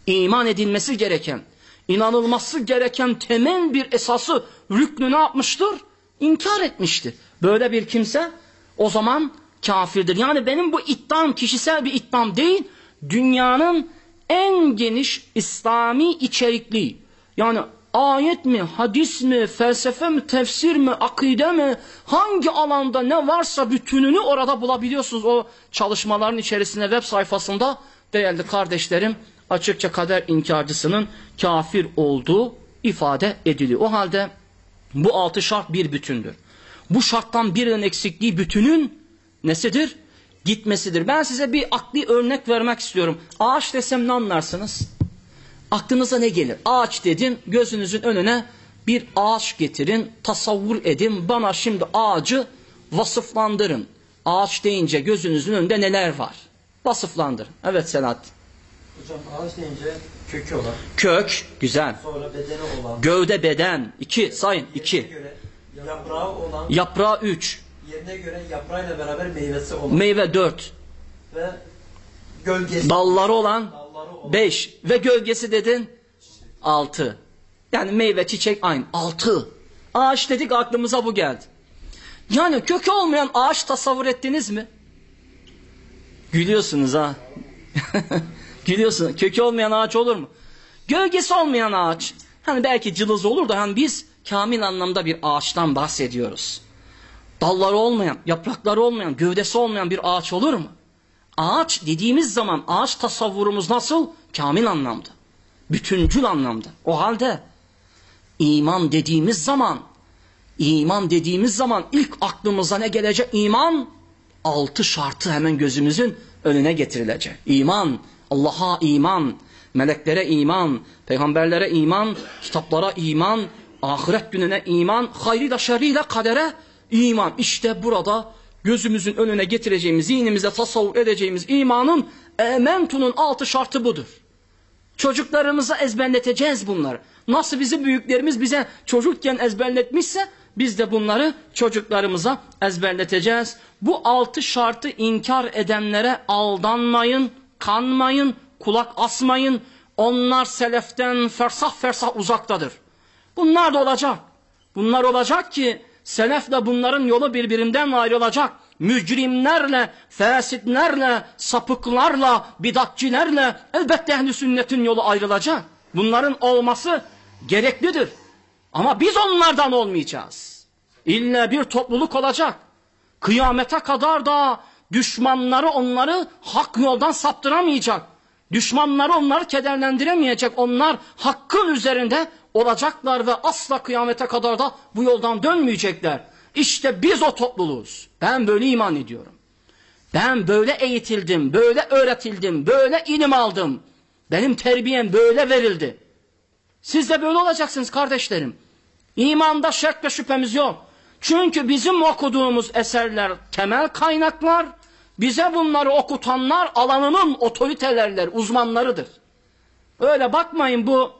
İman edilmesi gereken, inanılması gereken temel bir esası rüknü ne yapmıştır? İnkar etmiştir. Böyle bir kimse o zaman kafirdir. Yani benim bu iddiam kişisel bir iddiam değil, dünyanın en geniş İslami içerikli, yani ayet mi, hadis mi, felsefe mi, tefsir mi, akide mi, hangi alanda ne varsa bütününü orada bulabiliyorsunuz o çalışmaların içerisinde web sayfasında değerli kardeşlerim açıkça kader inkarcısının kafir olduğu ifade ediliyor. O halde bu altı şart bir bütündür. Bu şarttan birinin eksikliği bütünün nesidir? Gitmesidir. Ben size bir akli örnek vermek istiyorum. Ağaç desem ne anlarsınız? Aklınıza ne gelir? Ağaç dedim, gözünüzün önüne bir ağaç getirin, tasavvur edin, bana şimdi ağacı vasıflandırın. Ağaç deyince gözünüzün önünde neler var? Vasıflandırın. Evet Selahattin. Hocam ağaç deyince kökü olan, Kök, güzel. sonra bedeni olan, Gövde beden, iki, sayın, iki. göre yaprağı olan, Yaprağı üç. yerine göre yaprağıyla beraber meyvesi olan Meyve dört. ve gölgesi Dalları olan dalları olan. beş. Ve gölgesi dedin altı. Yani meyve, çiçek aynı. Altı. Ağaç dedik aklımıza bu geldi. Yani kökü olmayan ağaç tasavvur ettiniz mi? Gülüyorsunuz ha. Gülüyorsunuz. Kökü olmayan ağaç olur mu? Gölgesi olmayan ağaç. Hani belki cılız olur da hani biz kamil anlamda bir ağaçtan bahsediyoruz. Dalları olmayan, yaprakları olmayan, gövdesi olmayan bir ağaç olur mu? Ağaç dediğimiz zaman ağaç tasavvurumuz nasıl? Kamil anlamda. Bütüncül anlamda. O halde iman dediğimiz zaman iman dediğimiz zaman ilk aklımıza ne gelecek? İman altı şartı hemen gözümüzün önüne getirilecek. İman, Allah'a iman, meleklere iman, peygamberlere iman, kitaplara iman, ahiret gününe iman, hayrıyla şerriyle kadere iman. İşte burada gözümüzün önüne getireceğimiz, zihnimizde tasavvur edeceğimiz imanın ementunun altı şartı budur. Çocuklarımıza ezberleteceğiz bunları. Nasıl bizi büyüklerimiz bize çocukken ezberletmişse biz de bunları çocuklarımıza ezberleteceğiz. Bu altı şartı inkar edenlere aldanmayın, kanmayın, kulak asmayın. Onlar seleften fersah fersah uzaktadır. Bunlar da olacak. Bunlar olacak ki selefle bunların yolu birbirinden ayrılacak. Mücrimlerle, fesitlerle, sapıklarla, bidatçilerle elbette ehl sünnetin yolu ayrılacak. Bunların olması gereklidir. Ama biz onlardan olmayacağız. İlla bir topluluk olacak. Kıyamete kadar da düşmanları onları hak yoldan saptıramayacak. Düşmanları onları kederlendiremeyecek. Onlar hakkın üzerinde olacaklar ve asla kıyamete kadar da bu yoldan dönmeyecekler. İşte biz o topluluğuz. Ben böyle iman ediyorum. Ben böyle eğitildim, böyle öğretildim, böyle ilim aldım. Benim terbiyem böyle verildi. Siz de böyle olacaksınız kardeşlerim. İmanda şek ve şüphemiz yok. Çünkü bizim okuduğumuz eserler temel kaynaklar, bize bunları okutanlar alanının otoritelerler, uzmanlarıdır. Öyle bakmayın bu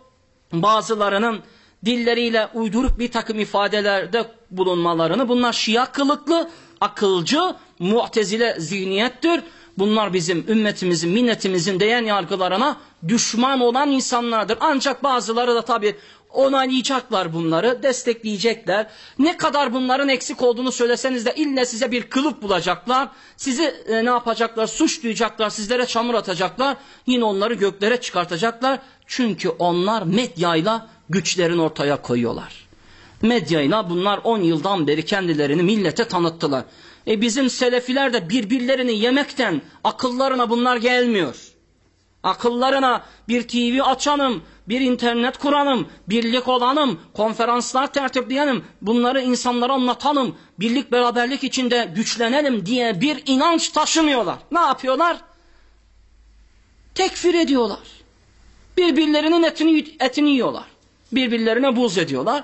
bazılarının dilleriyle uyduruk bir takım ifadelerde bulunmalarını. Bunlar şia kılıklı, akılcı, mu'tezile zihniyettir. Bunlar bizim ümmetimizin, milletimizin değen yargılarına düşman olan insanlardır. Ancak bazıları da tabi onaylayacaklar bunları, destekleyecekler. Ne kadar bunların eksik olduğunu söyleseniz de ille size bir kılıf bulacaklar. Sizi e, ne yapacaklar? Suç duyacaklar, sizlere çamur atacaklar. Yine onları göklere çıkartacaklar. Çünkü onlar medyayla güçlerini ortaya koyuyorlar. Medyayla bunlar 10 yıldan beri kendilerini millete tanıttılar. E bizim selefiler de birbirlerini yemekten akıllarına bunlar gelmiyor. Akıllarına bir TV açanım, bir internet kuranım, birlik olanım, konferanslar tertipleyelim, bunları insanlara anlatalım, birlik beraberlik içinde güçlenelim diye bir inanç taşımıyorlar. Ne yapıyorlar? Tekfir ediyorlar. Birbirlerinin etini, etini yiyorlar. Birbirlerine buz ediyorlar.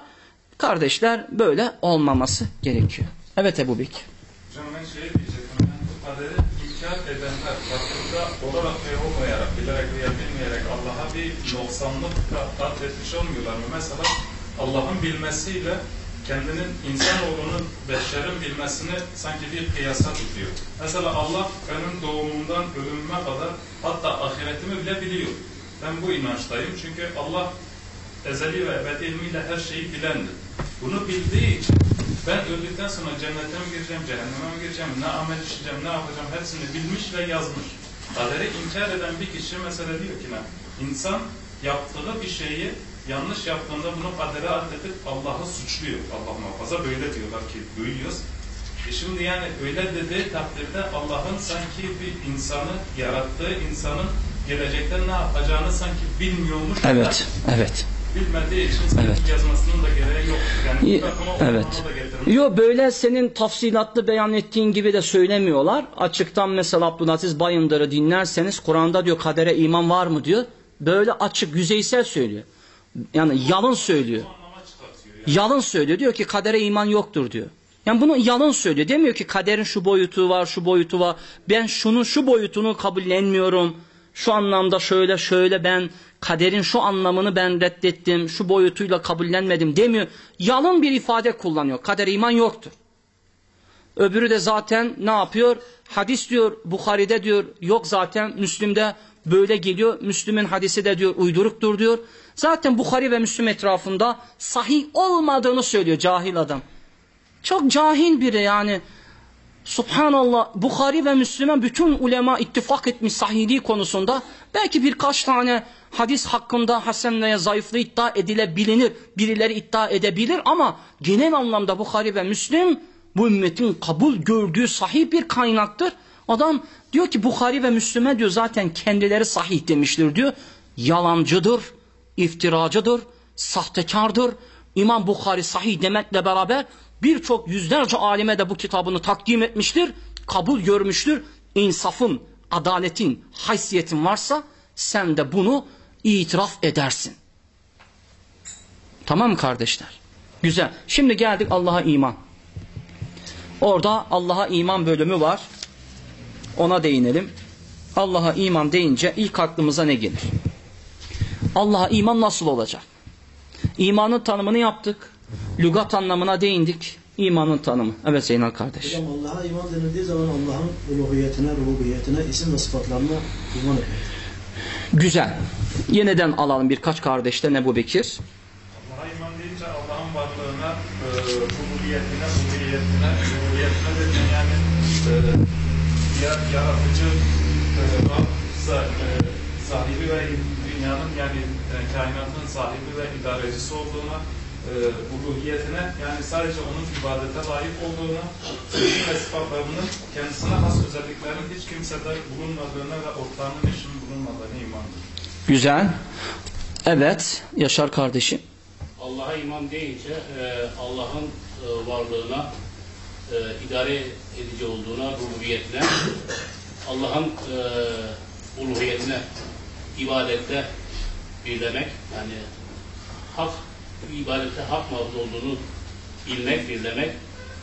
Kardeşler böyle olmaması gerekiyor. Evet Ebu Bekir. Bilerek veya bilmeyerek Allah'a bir noksanlık atfetmiş olmuyorlar mı? Mesela Allah'ın bilmesiyle kendinin insanoğlunun, beşerin bilmesini sanki bir kıyasa tutuyor. Mesela Allah benim doğumumdan ölümüme kadar hatta ahiretimi bile biliyor. Ben bu inançtayım çünkü Allah ezeli ve ebedi ilmiyle her şeyi bilendir. Bunu bildiği için ben öldükten sonra cennete mi gireceğim, cehenneme mi gireceğim, ne amel işleyeceğim, ne yapacağım hepsini bilmiş ve yazmış. Kaderi inkar eden bir kişi mesela diyor ki ne? İnsan yaptığı bir şeyi yanlış yaptığında bunu kadere atfedip Allah'ı suçluyor. Allah muhafaza böyle diyorlar ki duyuyoruz. E şimdi yani öyle dediği takdirde Allah'ın sanki bir insanı yarattığı insanın gelecekte ne yapacağını sanki bilmiyormuş da Evet, evet. bilmediği için Evet. yazmasının da gereği yok. Yani Evet. anlamda da getirmek. Yo böyle senin tafsilatlı beyan ettiğin gibi de söylemiyorlar. Açıktan mesela Abdülaziz Bayındır'ı dinlerseniz Kur'an'da diyor kadere iman var mı diyor. Böyle açık yüzeysel söylüyor. Yani yalın söylüyor. Yalın söylüyor. Diyor ki kadere iman yoktur diyor. Yani bunu yalın söylüyor. Demiyor ki kaderin şu boyutu var, şu boyutu var. Ben şunun şu boyutunu kabullenmiyorum. Şu anlamda şöyle şöyle ben kaderin şu anlamını ben reddettim. Şu boyutuyla kabullenmedim demiyor. Yalın bir ifade kullanıyor. Kader iman yoktur. Öbürü de zaten ne yapıyor? Hadis diyor Bukhari'de diyor yok zaten Müslim'de böyle geliyor. Müslüm'ün hadisi de diyor uyduruktur diyor. Zaten Bukhari ve Müslüm etrafında sahih olmadığını söylüyor cahil adam. Çok cahil biri yani. Subhanallah Bukhari ve Müslüman bütün ulema ittifak etmiş sahihliği konusunda. Belki birkaç tane hadis hakkında hasen veya zayıflığı iddia edilebilir. Birileri iddia edebilir ama genel anlamda Bukhari ve Müslim bu ümmetin kabul gördüğü sahih bir kaynaktır. Adam diyor ki Bukhari ve Müslüme diyor zaten kendileri sahih demiştir diyor. Yalancıdır, iftiracıdır, sahtekardır. İmam Bukhari sahih demekle beraber birçok yüzlerce alime de bu kitabını takdim etmiştir. Kabul görmüştür. İnsafın, adaletin, haysiyetin varsa sen de bunu itiraf edersin. Tamam mı kardeşler? Güzel. Şimdi geldik Allah'a iman. Orada Allah'a iman bölümü var. Ona değinelim. Allah'a iman deyince ilk aklımıza ne gelir? Allah'a iman nasıl olacak? İmanın tanımını yaptık. Lügat anlamına değindik. İmanın tanımı. Evet Zeynel kardeş. Hocam Allah'a iman denildiği zaman Allah'ın uluhiyetine, rububiyetine, isim ve sıfatlarına iman etmek. Güzel. Yeniden alalım birkaç kardeşten Ebu Bekir. Allah'a iman deyince Allah'ın varlığına, e, rububiyetine, uluhiyetine, rububiyetine derken yani e, ya- yaratıcı e, e, sahibi ve dünyanın yani e, kainatın sahibi ve idarecisi olduğuna, e, uluhiyetine yani sadece onun ibadete layık olduğuna, isim ve sıfatlarının kendisine has özelliklerin hiç kimsede bulunmadığına ve ortağının eşinin bulunmadığına imandır. Güzel. Evet. Yaşar kardeşim. Allah'a iman deyince e, Allah'ın e, varlığına, e, idare edici olduğuna, rububiyetine, Allah'ın e, uluhiyetine, ibadette birlemek, yani hak, ibadette hak mabud olduğunu bilmek, birlemek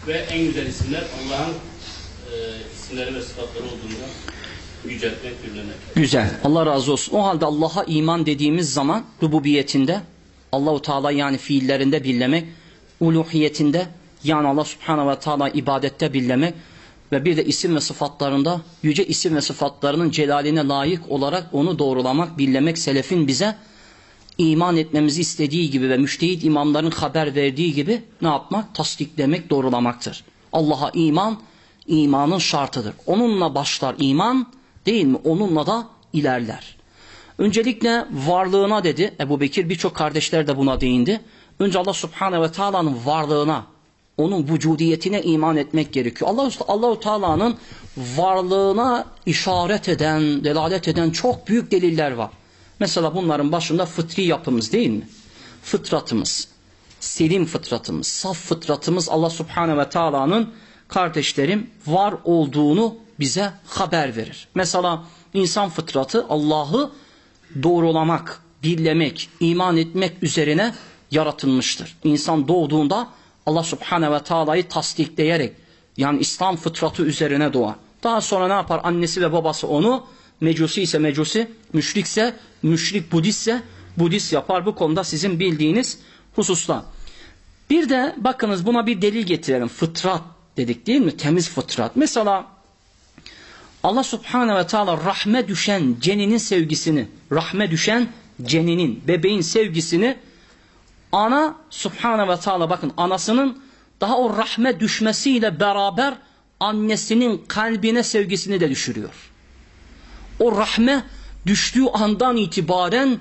ve en güzel isimler Allah'ın e, isimleri ve sıfatları olduğunda yüceltmek, birlemek. Güzel. Allah razı olsun. O halde Allah'a iman dediğimiz zaman rububiyetinde Allahu Teala yani fiillerinde birlemek, uluhiyetinde yani Allah Subhanahu ve Teala ibadette birlemek ve bir de isim ve sıfatlarında yüce isim ve sıfatlarının celaline layık olarak onu doğrulamak, birlemek selefin bize iman etmemizi istediği gibi ve müştehit imamların haber verdiği gibi ne yapmak? Tasdiklemek, doğrulamaktır. Allah'a iman, imanın şartıdır. Onunla başlar iman, değil mi? Onunla da ilerler. Öncelikle varlığına dedi. Ebu Bekir birçok kardeşler de buna değindi. Önce Allah Subhanahu ve Taala'nın varlığına, onun vücudiyetine iman etmek gerekiyor. Allah Allahu Teala'nın varlığına işaret eden, delalet eden çok büyük deliller var. Mesela bunların başında fıtri yapımız değil mi? Fıtratımız, selim fıtratımız, saf fıtratımız Allah Subhanahu ve Taala'nın kardeşlerim var olduğunu bize haber verir. Mesela insan fıtratı Allah'ı doğrulamak, birlemek, iman etmek üzerine yaratılmıştır. İnsan doğduğunda Allah Subhanahu ve Taala'yı tasdikleyerek yani İslam fıtratı üzerine doğar. Daha sonra ne yapar? Annesi ve babası onu mecusi ise mecusi, müşrikse müşrik, Budistse Budist yapar. Bu konuda sizin bildiğiniz hususlar. Bir de bakınız buna bir delil getirelim. Fıtrat dedik değil mi? Temiz fıtrat. Mesela Allah Subhanahu ve Teala rahme düşen ceninin sevgisini, rahme düşen ceninin, bebeğin sevgisini ana Subhanahu ve Teala bakın anasının daha o rahme düşmesiyle beraber annesinin kalbine sevgisini de düşürüyor. O rahme düştüğü andan itibaren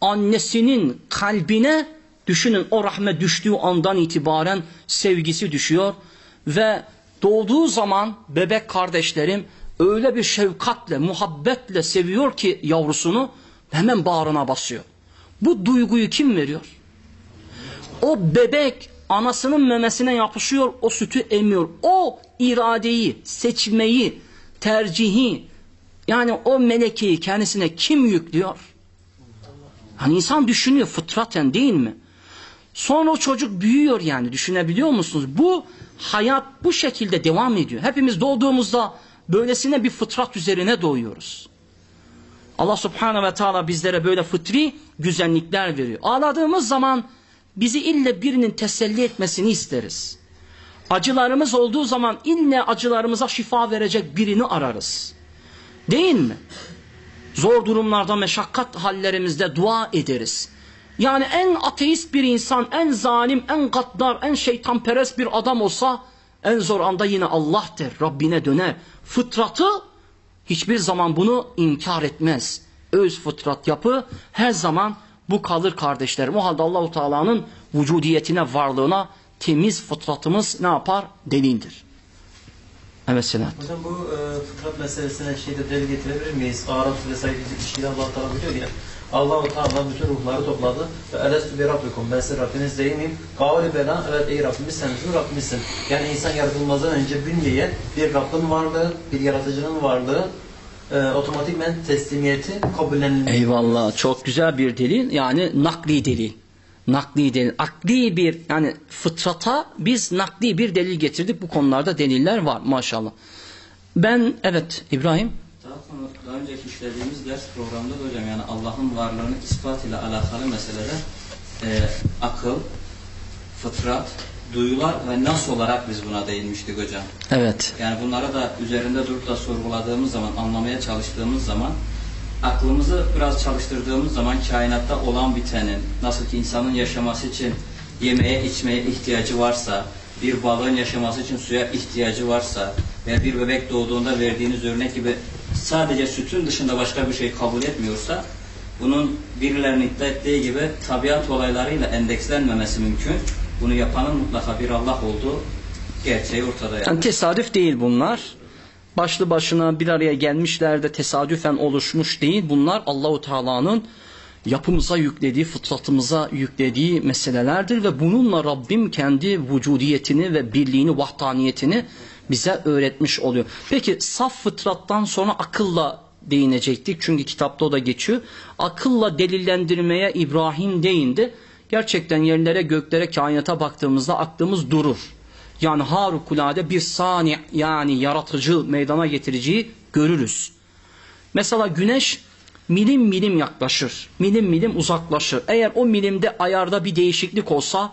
annesinin kalbine düşünün o rahme düştüğü andan itibaren sevgisi düşüyor ve doğduğu zaman bebek kardeşlerim öyle bir şefkatle, muhabbetle seviyor ki yavrusunu hemen bağrına basıyor. Bu duyguyu kim veriyor? O bebek anasının memesine yapışıyor, o sütü emiyor. O iradeyi, seçmeyi, tercihi, yani o melekeyi kendisine kim yüklüyor? Hani insan düşünüyor fıtraten değil mi? Sonra o çocuk büyüyor yani düşünebiliyor musunuz? Bu hayat bu şekilde devam ediyor. Hepimiz doğduğumuzda böylesine bir fıtrat üzerine doğuyoruz. Allah subhanahu ve teala bizlere böyle fıtri güzellikler veriyor. Ağladığımız zaman bizi ille birinin teselli etmesini isteriz. Acılarımız olduğu zaman ille acılarımıza şifa verecek birini ararız. Değil mi? Zor durumlarda, meşakkat hallerimizde dua ederiz. Yani en ateist bir insan, en zalim, en gaddar, en şeytanperest bir adam olsa en zor anda yine Allah der, Rabbine döner. Fıtratı hiçbir zaman bunu inkar etmez. Öz fıtrat yapı her zaman bu kalır kardeşlerim. O halde Allahu Teala'nın vücudiyetine, varlığına temiz fıtratımız ne yapar? Delildir. Evet Sedat. Hocam bu e, fıtrat meselesine şeyde delil getirebilir miyiz? Araf suresi 172'de Allah Teala diyor ya Allah-u Teala bütün ruhları topladı ve elestu bi rabbikum ben sizin Rabbiniz değil miyim? Kavli bela evet ey Rabbimiz sen bizim Rabbimizsin. Yani insan yaratılmazdan önce bünyeye bir Rabbin varlığı, bir yaratıcının varlığı e, otomatikmen teslimiyeti kabullenilmiş. Eyvallah çok güzel bir delil yani nakli delil. Nakli delil. Akli bir yani fıtrata biz nakli bir delil getirdik. Bu konularda deliller var maşallah. Ben evet İbrahim. Daha sonra daha önceki işlediğimiz ders programda da hocam yani Allah'ın varlığını ispat ile alakalı meseleler e, akıl, fıtrat, duyular ve nasıl olarak biz buna değinmiştik hocam. Evet. Yani bunları da üzerinde durup da sorguladığımız zaman, anlamaya çalıştığımız zaman aklımızı biraz çalıştırdığımız zaman kainatta olan bitenin, nasıl ki insanın yaşaması için yemeğe içmeye ihtiyacı varsa, bir balığın yaşaması için suya ihtiyacı varsa veya bir bebek doğduğunda verdiğiniz örnek gibi sadece sütün dışında başka bir şey kabul etmiyorsa bunun birilerinin iddia ettiği gibi tabiat olaylarıyla endekslenmemesi mümkün. Bunu yapanın mutlaka bir Allah olduğu gerçeği ortada yani. Yani tesadüf değil bunlar. Başlı başına bir araya gelmişler de tesadüfen oluşmuş değil. Bunlar Allahu Teala'nın yapımıza yüklediği, fıtratımıza yüklediği meselelerdir ve bununla Rabbim kendi vücudiyetini ve birliğini, vahdaniyetini bize öğretmiş oluyor. Peki saf fıtrattan sonra akılla değinecektik. Çünkü kitapta o da geçiyor. Akılla delillendirmeye İbrahim değindi. Gerçekten yerlere, göklere, kainata baktığımızda aklımız durur. Yani harikulade bir sani yani yaratıcı meydana getiriciyi görürüz. Mesela güneş milim milim yaklaşır. Milim milim uzaklaşır. Eğer o milimde ayarda bir değişiklik olsa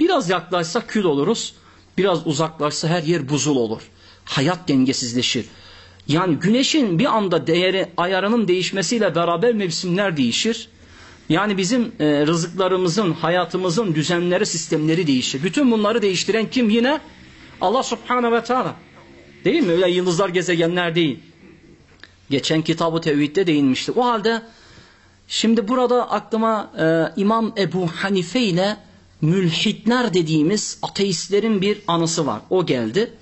biraz yaklaşsa kül oluruz. Biraz uzaklaşsa her yer buzul olur. Hayat dengesizleşir. Yani güneşin bir anda değeri ayarının değişmesiyle beraber mevsimler değişir. Yani bizim e, rızıklarımızın, hayatımızın düzenleri, sistemleri değişir. Bütün bunları değiştiren kim yine? Allah subhanahu ve teala. Değil mi? Öyle yıldızlar, gezegenler değil. Geçen kitabı tevhidde değinmişti. O halde şimdi burada aklıma e, İmam Ebu Hanife ile mülhitler dediğimiz ateistlerin bir anısı var. O geldi.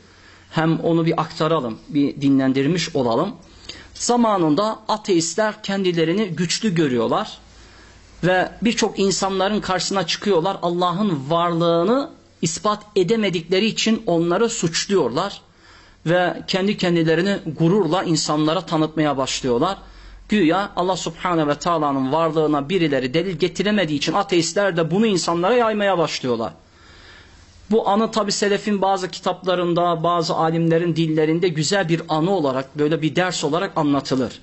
Hem onu bir aktaralım, bir dinlendirmiş olalım. Zamanında ateistler kendilerini güçlü görüyorlar ve birçok insanların karşısına çıkıyorlar. Allah'ın varlığını ispat edemedikleri için onları suçluyorlar ve kendi kendilerini gururla insanlara tanıtmaya başlıyorlar. Güya Allah Subhanahu ve Taala'nın varlığına birileri delil getiremediği için ateistler de bunu insanlara yaymaya başlıyorlar. Bu anı tabi selefin bazı kitaplarında, bazı alimlerin dillerinde güzel bir anı olarak, böyle bir ders olarak anlatılır.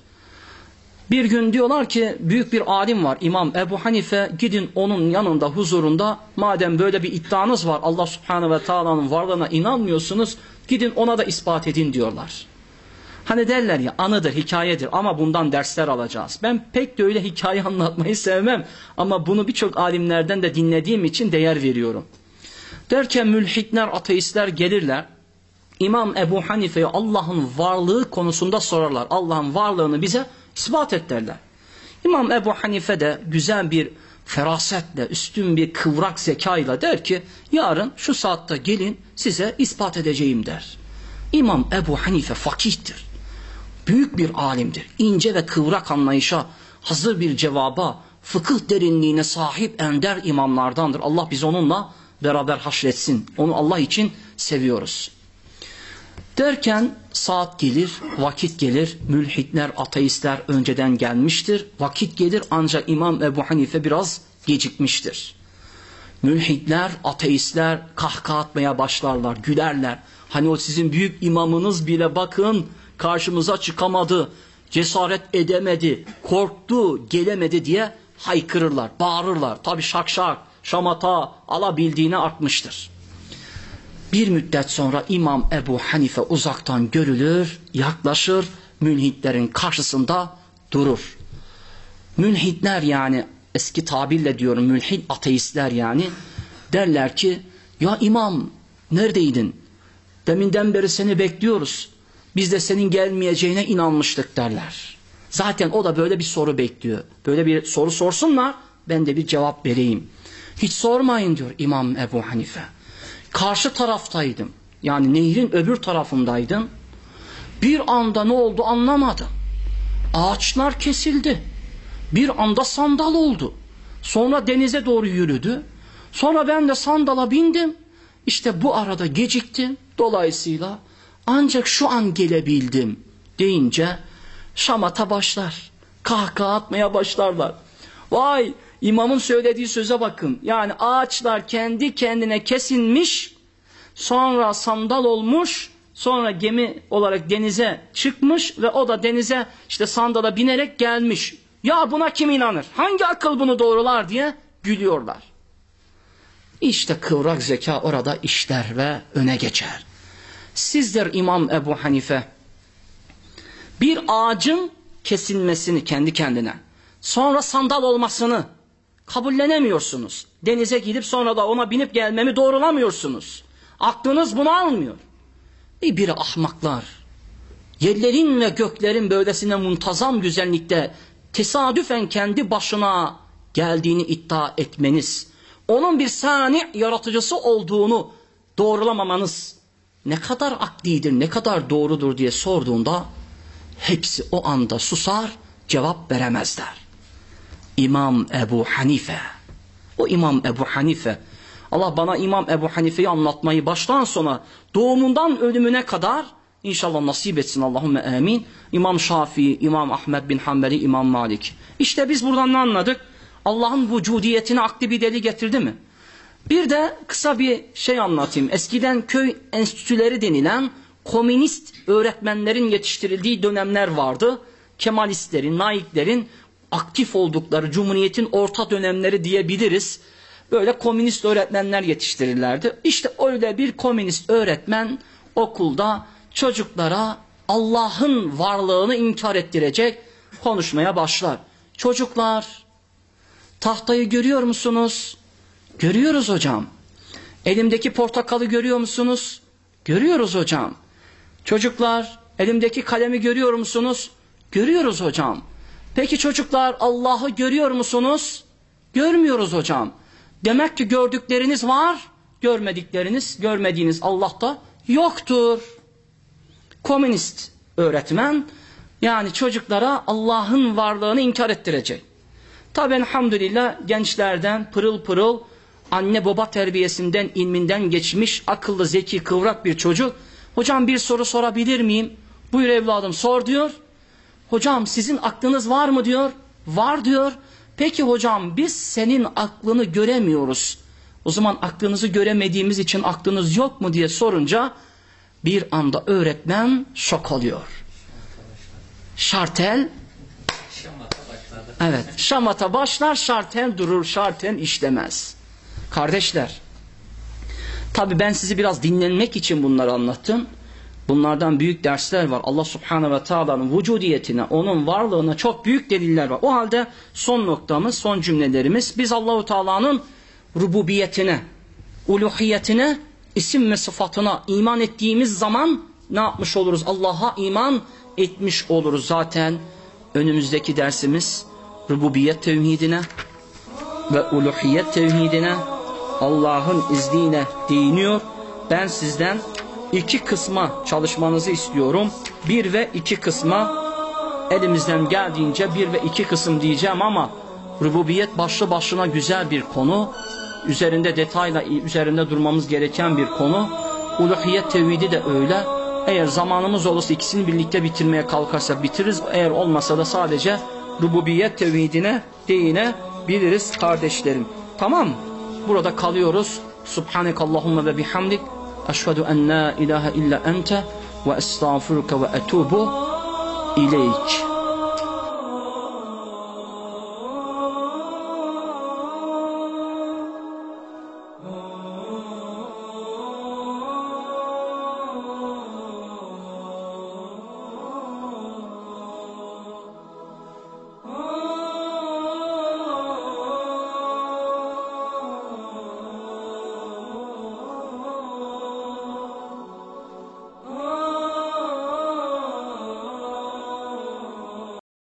Bir gün diyorlar ki büyük bir alim var İmam Ebu Hanife gidin onun yanında huzurunda madem böyle bir iddianız var Allah Subhanahu ve Taala'nın varlığına inanmıyorsunuz gidin ona da ispat edin diyorlar. Hani derler ya anıdır, hikayedir ama bundan dersler alacağız. Ben pek de öyle hikaye anlatmayı sevmem ama bunu birçok alimlerden de dinlediğim için değer veriyorum. Derken mülhitler, ateistler gelirler. İmam Ebu Hanife'ye Allah'ın varlığı konusunda sorarlar. Allah'ın varlığını bize ispat et derler. İmam Ebu Hanife de güzel bir ferasetle, üstün bir kıvrak zekayla der ki yarın şu saatte gelin size ispat edeceğim der. İmam Ebu Hanife fakihtir. Büyük bir alimdir. İnce ve kıvrak anlayışa, hazır bir cevaba, fıkıh derinliğine sahip ender imamlardandır. Allah biz onunla beraber haşretsin. Onu Allah için seviyoruz. Derken saat gelir, vakit gelir, mülhitler, ateistler önceden gelmiştir. Vakit gelir ancak İmam Ebu Hanife biraz gecikmiştir. Mülhitler, ateistler kahkaha atmaya başlarlar, gülerler. Hani o sizin büyük imamınız bile bakın karşımıza çıkamadı, cesaret edemedi, korktu, gelemedi diye haykırırlar, bağırırlar. Tabi şakşak, şamata alabildiğine artmıştır. Bir müddet sonra İmam Ebu Hanife uzaktan görülür, yaklaşır, mülhitlerin karşısında durur. Mülhitler yani eski tabirle diyorum mülhit ateistler yani derler ki ya imam neredeydin? Deminden beri seni bekliyoruz. Biz de senin gelmeyeceğine inanmıştık derler. Zaten o da böyle bir soru bekliyor. Böyle bir soru sorsunlar ben de bir cevap vereyim. Hiç sormayın diyor İmam Ebu Hanife. Karşı taraftaydım. Yani nehrin öbür tarafındaydım. Bir anda ne oldu anlamadım. Ağaçlar kesildi. Bir anda sandal oldu. Sonra denize doğru yürüdü. Sonra ben de sandala bindim. İşte bu arada geciktim. Dolayısıyla ancak şu an gelebildim deyince şamata başlar. Kahkaha atmaya başlarlar. Vay imamın söylediği söze bakın. Yani ağaçlar kendi kendine kesilmiş. Sonra sandal olmuş. Sonra gemi olarak denize çıkmış ve o da denize işte sandala binerek gelmiş. Ya buna kim inanır? Hangi akıl bunu doğrular diye gülüyorlar. İşte kıvrak zeka orada işler ve öne geçer. Sizdir İmam Ebu Hanife. Bir ağacın kesilmesini kendi kendine, sonra sandal olmasını kabullenemiyorsunuz. Denize gidip sonra da ona binip gelmemi doğrulamıyorsunuz. Aklınız bunu almıyor. Bir biri ahmaklar. Yerlerin ve göklerin böylesine muntazam güzellikte tesadüfen kendi başına geldiğini iddia etmeniz, onun bir sani yaratıcısı olduğunu doğrulamamanız ne kadar aklidir, ne kadar doğrudur diye sorduğunda hepsi o anda susar, cevap veremezler. İmam Ebu Hanife, o İmam Ebu Hanife, Allah bana İmam Ebu Hanife'yi anlatmayı baştan sona doğumundan ölümüne kadar İnşallah nasip etsin Allahümme amin. İmam Şafii, İmam Ahmed bin Hanbeli, İmam Malik. İşte biz buradan ne anladık? Allah'ın vücudiyetine akli bir deli getirdi mi? Bir de kısa bir şey anlatayım. Eskiden köy enstitüleri denilen komünist öğretmenlerin yetiştirildiği dönemler vardı. Kemalistlerin, naiklerin aktif oldukları Cumhuriyet'in orta dönemleri diyebiliriz. Böyle komünist öğretmenler yetiştirirlerdi. İşte öyle bir komünist öğretmen okulda çocuklara Allah'ın varlığını inkar ettirecek konuşmaya başlar. Çocuklar tahtayı görüyor musunuz? Görüyoruz hocam. Elimdeki portakalı görüyor musunuz? Görüyoruz hocam. Çocuklar elimdeki kalemi görüyor musunuz? Görüyoruz hocam. Peki çocuklar Allah'ı görüyor musunuz? Görmüyoruz hocam. Demek ki gördükleriniz var, görmedikleriniz, görmediğiniz Allah'ta yoktur komünist öğretmen yani çocuklara Allah'ın varlığını inkar ettirecek. Tabi elhamdülillah gençlerden pırıl pırıl anne baba terbiyesinden ilminden geçmiş akıllı zeki kıvrak bir çocuk hocam bir soru sorabilir miyim? Buyur evladım sor diyor. Hocam sizin aklınız var mı diyor. Var diyor. Peki hocam biz senin aklını göremiyoruz. O zaman aklınızı göremediğimiz için aklınız yok mu diye sorunca bir anda öğretmen şok oluyor. Şartel Evet, şamata başlar, şarten durur, şarten işlemez. Kardeşler, tabi ben sizi biraz dinlenmek için bunları anlattım. Bunlardan büyük dersler var. Allah subhanahu ve taala'nın vücudiyetine, onun varlığına çok büyük deliller var. O halde son noktamız, son cümlelerimiz biz Allahu Teala'nın rububiyetine, uluhiyetine isim ve sıfatına iman ettiğimiz zaman ne yapmış oluruz? Allah'a iman etmiş oluruz. Zaten önümüzdeki dersimiz rububiyet tevhidine ve uluhiyet tevhidine Allah'ın izniyle değiniyor. Ben sizden iki kısma çalışmanızı istiyorum. Bir ve iki kısma elimizden geldiğince bir ve iki kısım diyeceğim ama rububiyet başlı başına güzel bir konu. Üzerinde detayla üzerinde durmamız gereken bir konu. Uluhiyet tevhidi de öyle. Eğer zamanımız olursa ikisini birlikte bitirmeye kalkarsak bitiririz. Eğer olmasa da sadece rububiyet tevhidine değinebiliriz kardeşlerim. Tamam? Burada kalıyoruz. Subhanek Allahumma ve bihamdik. Eşhedü en la ilahe illa ente ve estağfuruke ve etubu ileyk.